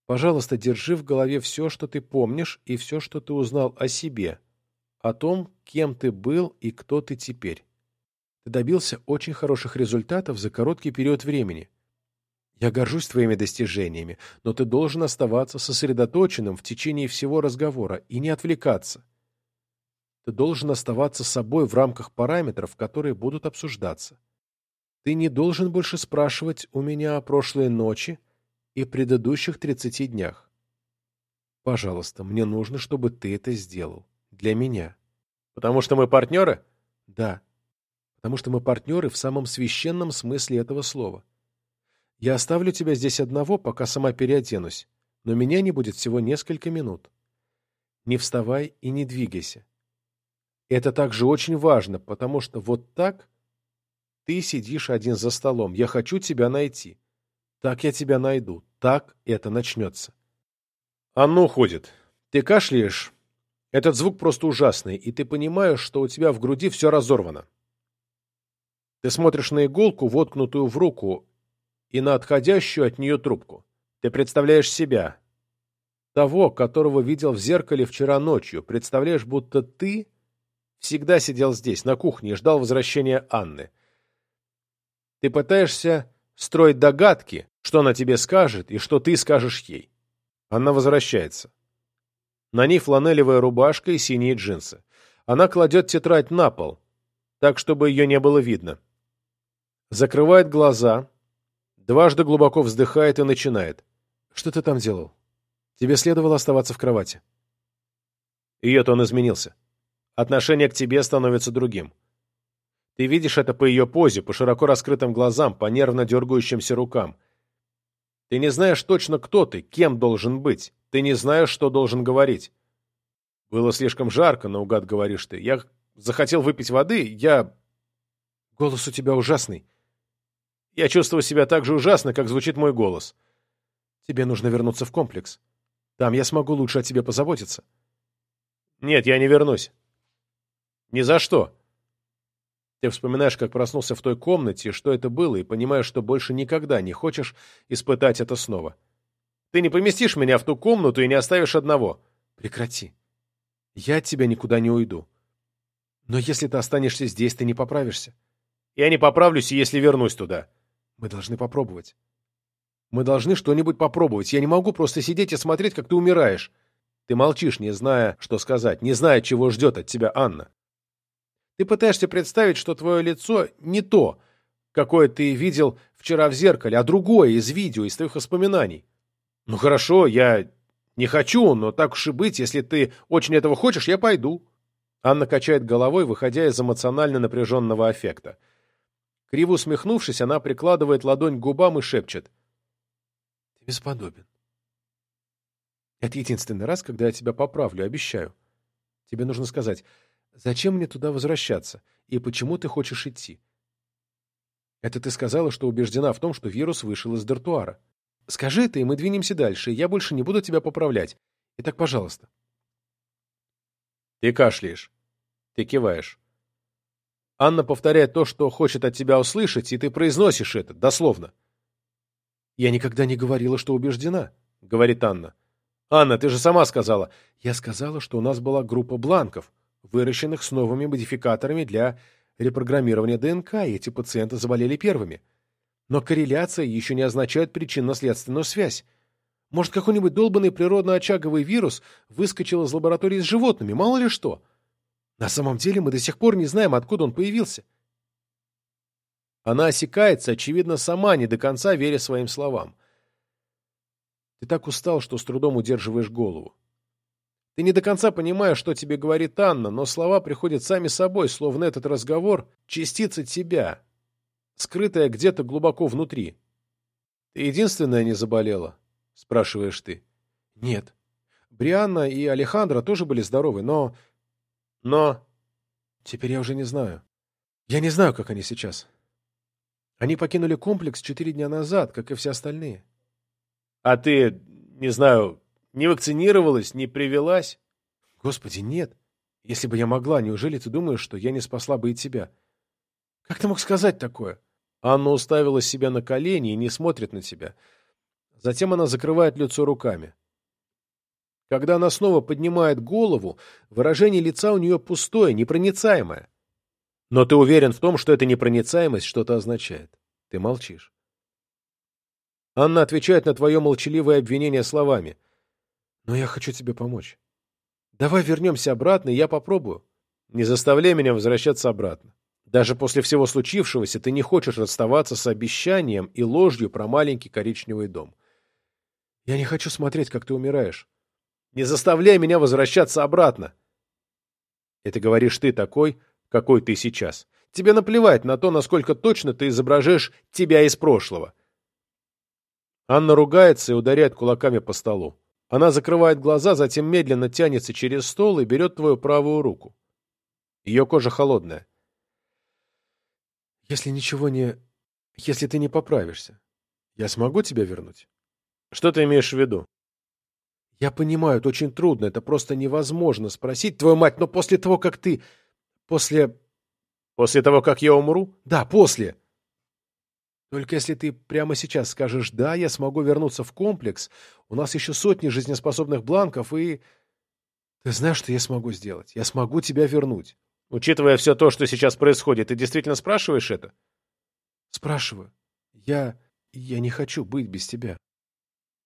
B: Пожалуйста, держи в голове все, что ты помнишь, и все, что ты узнал о себе, о том, кем ты был и кто ты теперь. Ты добился очень хороших результатов за короткий период времени. Я горжусь твоими достижениями, но ты должен оставаться сосредоточенным в течение всего разговора и не отвлекаться. Ты должен оставаться собой в рамках параметров, которые будут обсуждаться. Ты не должен больше спрашивать у меня о прошлой ночи и предыдущих 30 днях. Пожалуйста, мне нужно, чтобы ты это сделал. Для меня.
A: Потому что мы партнеры?
B: Да. Потому что мы партнеры в самом священном смысле этого слова. Я оставлю тебя здесь одного, пока сама переоденусь, но меня не будет всего несколько минут. Не вставай и не двигайся. Это также очень важно, потому что вот так ты сидишь один за столом. Я хочу тебя найти. Так я тебя найду. Так это начнется.
A: Анна уходит. Ты кашляешь. Этот звук просто ужасный, и ты понимаешь, что у тебя в груди все разорвано. Ты смотришь на иголку, воткнутую в руку, и на отходящую от нее трубку. Ты представляешь себя, того, которого видел в зеркале вчера ночью. Представляешь, будто ты всегда сидел здесь, на кухне, и ждал возвращения Анны. Ты пытаешься строить догадки, что она тебе скажет и что ты скажешь ей. Она возвращается. На ней фланелевая рубашка и синие джинсы. Она кладет тетрадь на пол, так, чтобы ее не было видно. Закрывает глаза, дважды глубоко вздыхает и начинает.
B: «Что ты там делал? Тебе следовало оставаться в кровати».
A: Ее тон изменился. Отношение к тебе становится другим. Ты видишь это по ее позе, по широко раскрытым глазам, по нервно дергающимся рукам. Ты не знаешь точно, кто ты, кем должен быть. Ты не знаешь, что должен говорить. Было слишком жарко, наугад говоришь ты. Я захотел выпить воды, я...
B: Голос у тебя ужасный.
A: Я чувствую себя так же ужасно, как звучит мой голос.
B: Тебе нужно вернуться в комплекс. Там я смогу лучше о тебе позаботиться.
A: Нет, я не вернусь. Ни за что. Ты вспоминаешь, как проснулся в той комнате, что это было, и понимаешь, что больше никогда не хочешь испытать это снова. Ты не поместишь меня в ту комнату и не оставишь одного.
B: Прекрати. Я от тебя никуда не уйду. Но если ты останешься здесь, ты не поправишься.
A: Я не поправлюсь, если вернусь туда.
B: Мы должны попробовать. Мы должны что-нибудь попробовать. Я не могу просто сидеть и смотреть, как ты умираешь.
A: Ты молчишь, не зная, что сказать, не зная, чего ждет от тебя Анна. Ты пытаешься представить, что твое лицо не то, какое ты видел вчера в зеркале, а другое из видео, из твоих воспоминаний. Ну хорошо, я не хочу, но так уж и быть, если ты очень этого хочешь, я пойду. Анна качает головой, выходя из эмоционально напряженного аффекта. Криво усмехнувшись, она прикладывает ладонь к губам и шепчет.
B: Ты бесподобен. Это единственный раз, когда я тебя поправлю, обещаю. Тебе нужно сказать, Зачем мне туда возвращаться? И почему ты хочешь идти? Это ты сказала, что убеждена в том, что вирус вышел из дартуара. Скажи это, и мы двинемся дальше, и я больше не буду тебя поправлять. Итак, пожалуйста.
A: Ты кашляешь. Ты киваешь. Анна повторяет то, что хочет от тебя услышать, и ты произносишь это, дословно.
B: «Я никогда не говорила, что убеждена», —
A: говорит Анна. «Анна, ты же сама сказала».
B: «Я сказала, что у нас была группа бланков выращенных с новыми модификаторами для репрограммирования ДНК, и эти пациенты заболели первыми. Но корреляция еще не означает причинно-следственную связь. Может, какой-нибудь долбанный природно-очаговый вирус выскочил из лаборатории с животными, мало ли что. На самом деле мы до сих пор не знаем, откуда он появился.
A: Она осекается, очевидно, сама, не до конца веря своим словам. Ты так устал, что с трудом удерживаешь голову. Ты не до конца понимаешь, что тебе говорит Анна, но слова приходят сами собой, словно этот разговор — частица тебя, скрытая где-то глубоко внутри. «Ты единственная не заболела?» — спрашиваешь ты.
B: «Нет. Брианна и Алехандро тоже были здоровы, но...»
A: «Но...»
B: «Теперь я уже не знаю. Я не знаю, как они сейчас. Они покинули комплекс четыре дня назад, как и все остальные.
A: А ты, не знаю, не вакцинировалась, не привелась?
B: Господи, нет. Если бы я могла, неужели ты думаешь, что я не спасла бы и тебя? Как ты мог сказать такое?
A: Анна уставила себя на колени и не смотрит на тебя. Затем она закрывает лицо руками. Когда она снова поднимает голову, выражение лица у нее пустое, непроницаемое. Но ты уверен в том, что эта непроницаемость что-то означает. Ты молчишь. Анна отвечает на твое молчаливое обвинение словами.
B: «Но я хочу тебе помочь. Давай вернемся обратно, и я попробую».
A: «Не заставляй меня возвращаться обратно. Даже после всего случившегося ты не хочешь расставаться с обещанием и ложью про маленький коричневый дом.
B: Я не хочу смотреть, как ты умираешь.
A: Не заставляй меня возвращаться обратно. Это говоришь ты такой, какой ты сейчас. Тебе наплевать на то, насколько точно ты изображаешь тебя из прошлого. Анна ругается и ударяет кулаками по столу. Она закрывает глаза, затем медленно тянется через стол и берет твою правую руку. Ее кожа холодная.
B: Если ничего не... Если ты не поправишься, я смогу тебя вернуть?
A: Что ты имеешь в виду?
B: Я понимаю, это очень трудно, это просто невозможно спросить, твою мать, но после того, как ты... После...
A: После того, как я умру?
B: Да, после. Только если ты прямо сейчас скажешь «да», я смогу вернуться в комплекс, у нас еще сотни жизнеспособных бланков, и... Ты знаешь, что я смогу сделать? Я смогу тебя вернуть.
A: Учитывая все то, что сейчас происходит, ты действительно спрашиваешь это?
B: Спрашиваю. Я... Я не хочу быть без тебя.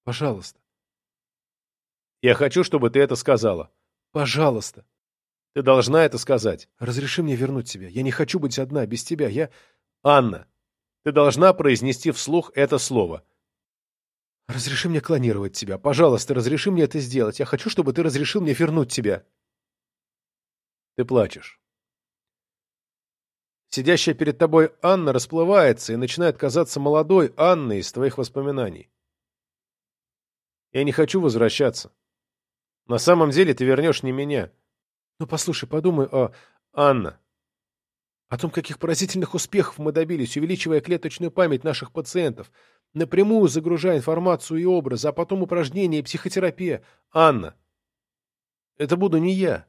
B: Пожалуйста.
A: Я хочу, чтобы ты это сказала.
B: Пожалуйста.
A: Ты должна это сказать.
B: Разреши мне вернуть тебя. Я не хочу быть одна, без тебя. Я...
A: Анна, ты должна произнести вслух это слово.
B: Разреши мне клонировать тебя. Пожалуйста, разреши мне это сделать. Я хочу, чтобы ты разрешил мне вернуть тебя.
A: Ты плачешь. Сидящая перед тобой Анна расплывается и начинает казаться молодой Анной из твоих воспоминаний. Я не хочу возвращаться. На самом деле ты вернешь не меня.
B: Ну, послушай, подумай о...
A: Анна.
B: О том, каких поразительных успехов мы добились, увеличивая клеточную память наших пациентов, напрямую загружая информацию и образы, а потом упражнения и психотерапия.
A: Анна. Это буду не я.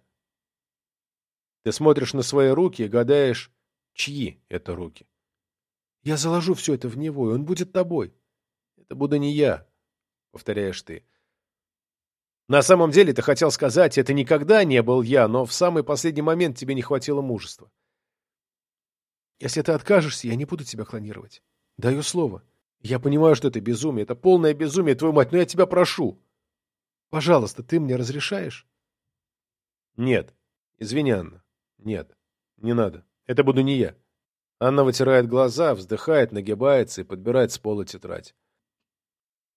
A: Ты смотришь на свои руки и гадаешь, чьи это руки.
B: Я заложу все это в него, и он будет тобой.
A: Это буду не я, повторяешь ты. На самом деле ты хотел сказать, это никогда не был я, но в самый последний момент тебе не хватило мужества.
B: Если ты откажешься, я не буду тебя клонировать. Даю слово.
A: Я понимаю, что это безумие, это полное безумие, твою мать, но я тебя прошу.
B: Пожалуйста, ты мне разрешаешь?
A: Нет. Извини, Анна. Нет. Не надо. Это буду не я. Анна вытирает глаза, вздыхает, нагибается и подбирает с пола тетрадь.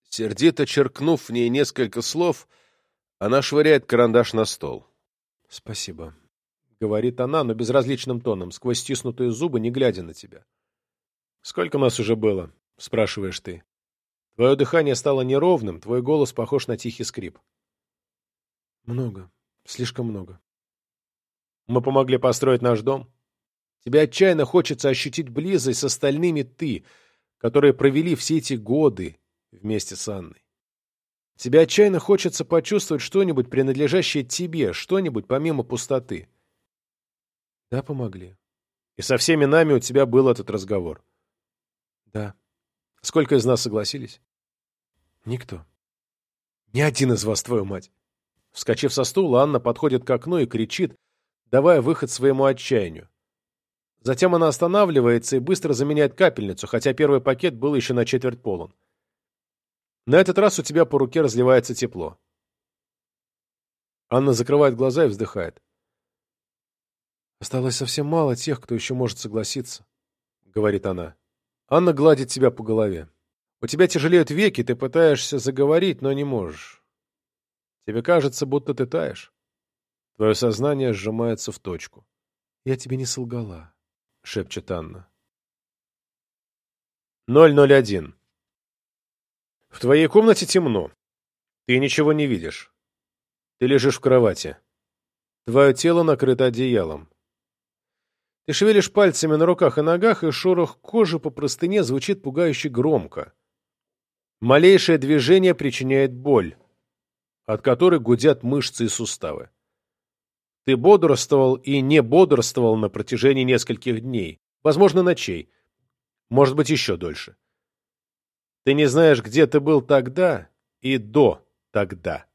A: Сердито черкнув в ней несколько слов, она швыряет карандаш на стол.
B: «Спасибо», —
A: говорит она, но безразличным тоном, сквозь стиснутые зубы, не глядя на тебя. «Сколько нас уже было?» — спрашиваешь ты. Твое дыхание стало неровным, твой голос похож на тихий скрип.
B: «Много. Слишком много».
A: «Мы помогли построить наш дом?» Тебе отчаянно хочется ощутить близость с остальными ты, которые провели все эти годы вместе с Анной. Тебе отчаянно хочется почувствовать что-нибудь, принадлежащее тебе, что-нибудь помимо пустоты.
B: Да, помогли.
A: И со всеми нами у тебя был этот разговор.
B: Да.
A: Сколько из нас согласились?
B: Никто.
A: Ни один из вас, твою мать. Вскочив со стула, Анна подходит к окну и кричит, давая выход своему отчаянию. Затем она останавливается и быстро заменяет капельницу, хотя первый пакет был еще на четверть полон. На этот раз у тебя по руке разливается тепло. Анна закрывает глаза и вздыхает.
B: «Осталось совсем мало тех, кто еще может согласиться», —
A: говорит она. Анна гладит тебя по голове. У тебя тяжелеют веки, ты пытаешься заговорить, но не можешь. Тебе кажется, будто ты таешь. Твое сознание сжимается в точку.
B: «Я тебе не солгала», —
A: шепчет Анна. 001. В твоей комнате темно. Ты ничего не видишь. Ты лежишь в кровати. Твое тело накрыто одеялом. Ты шевелишь пальцами на руках и ногах, и шорох кожи по простыне звучит пугающе громко. Малейшее движение причиняет боль, от которой гудят мышцы и суставы. Ты бодрствовал и не бодрствовал на протяжении нескольких дней, возможно, ночей, может быть, еще дольше. Ты не знаешь, где ты был тогда и до тогда.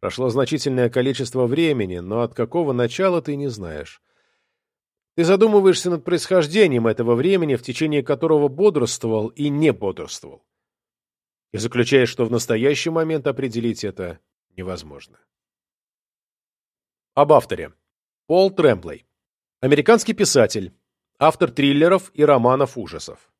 A: Прошло значительное количество времени, но от какого начала ты не знаешь. Ты задумываешься над происхождением этого времени, в течение которого бодрствовал и не бодрствовал. И заключаешь, что в настоящий момент определить это невозможно. Об авторе. Пол Трэмплей. Американский писатель, автор триллеров и романов ужасов.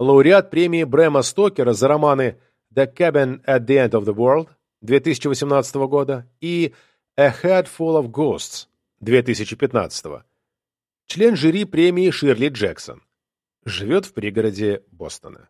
A: Лауреат премии Брэма Стокера за романы «The Cabin at the End of the World» 2018 года и «A Head Full of Ghosts» 2015 Член жюри премии Ширли Джексон. Живет в пригороде Бостона.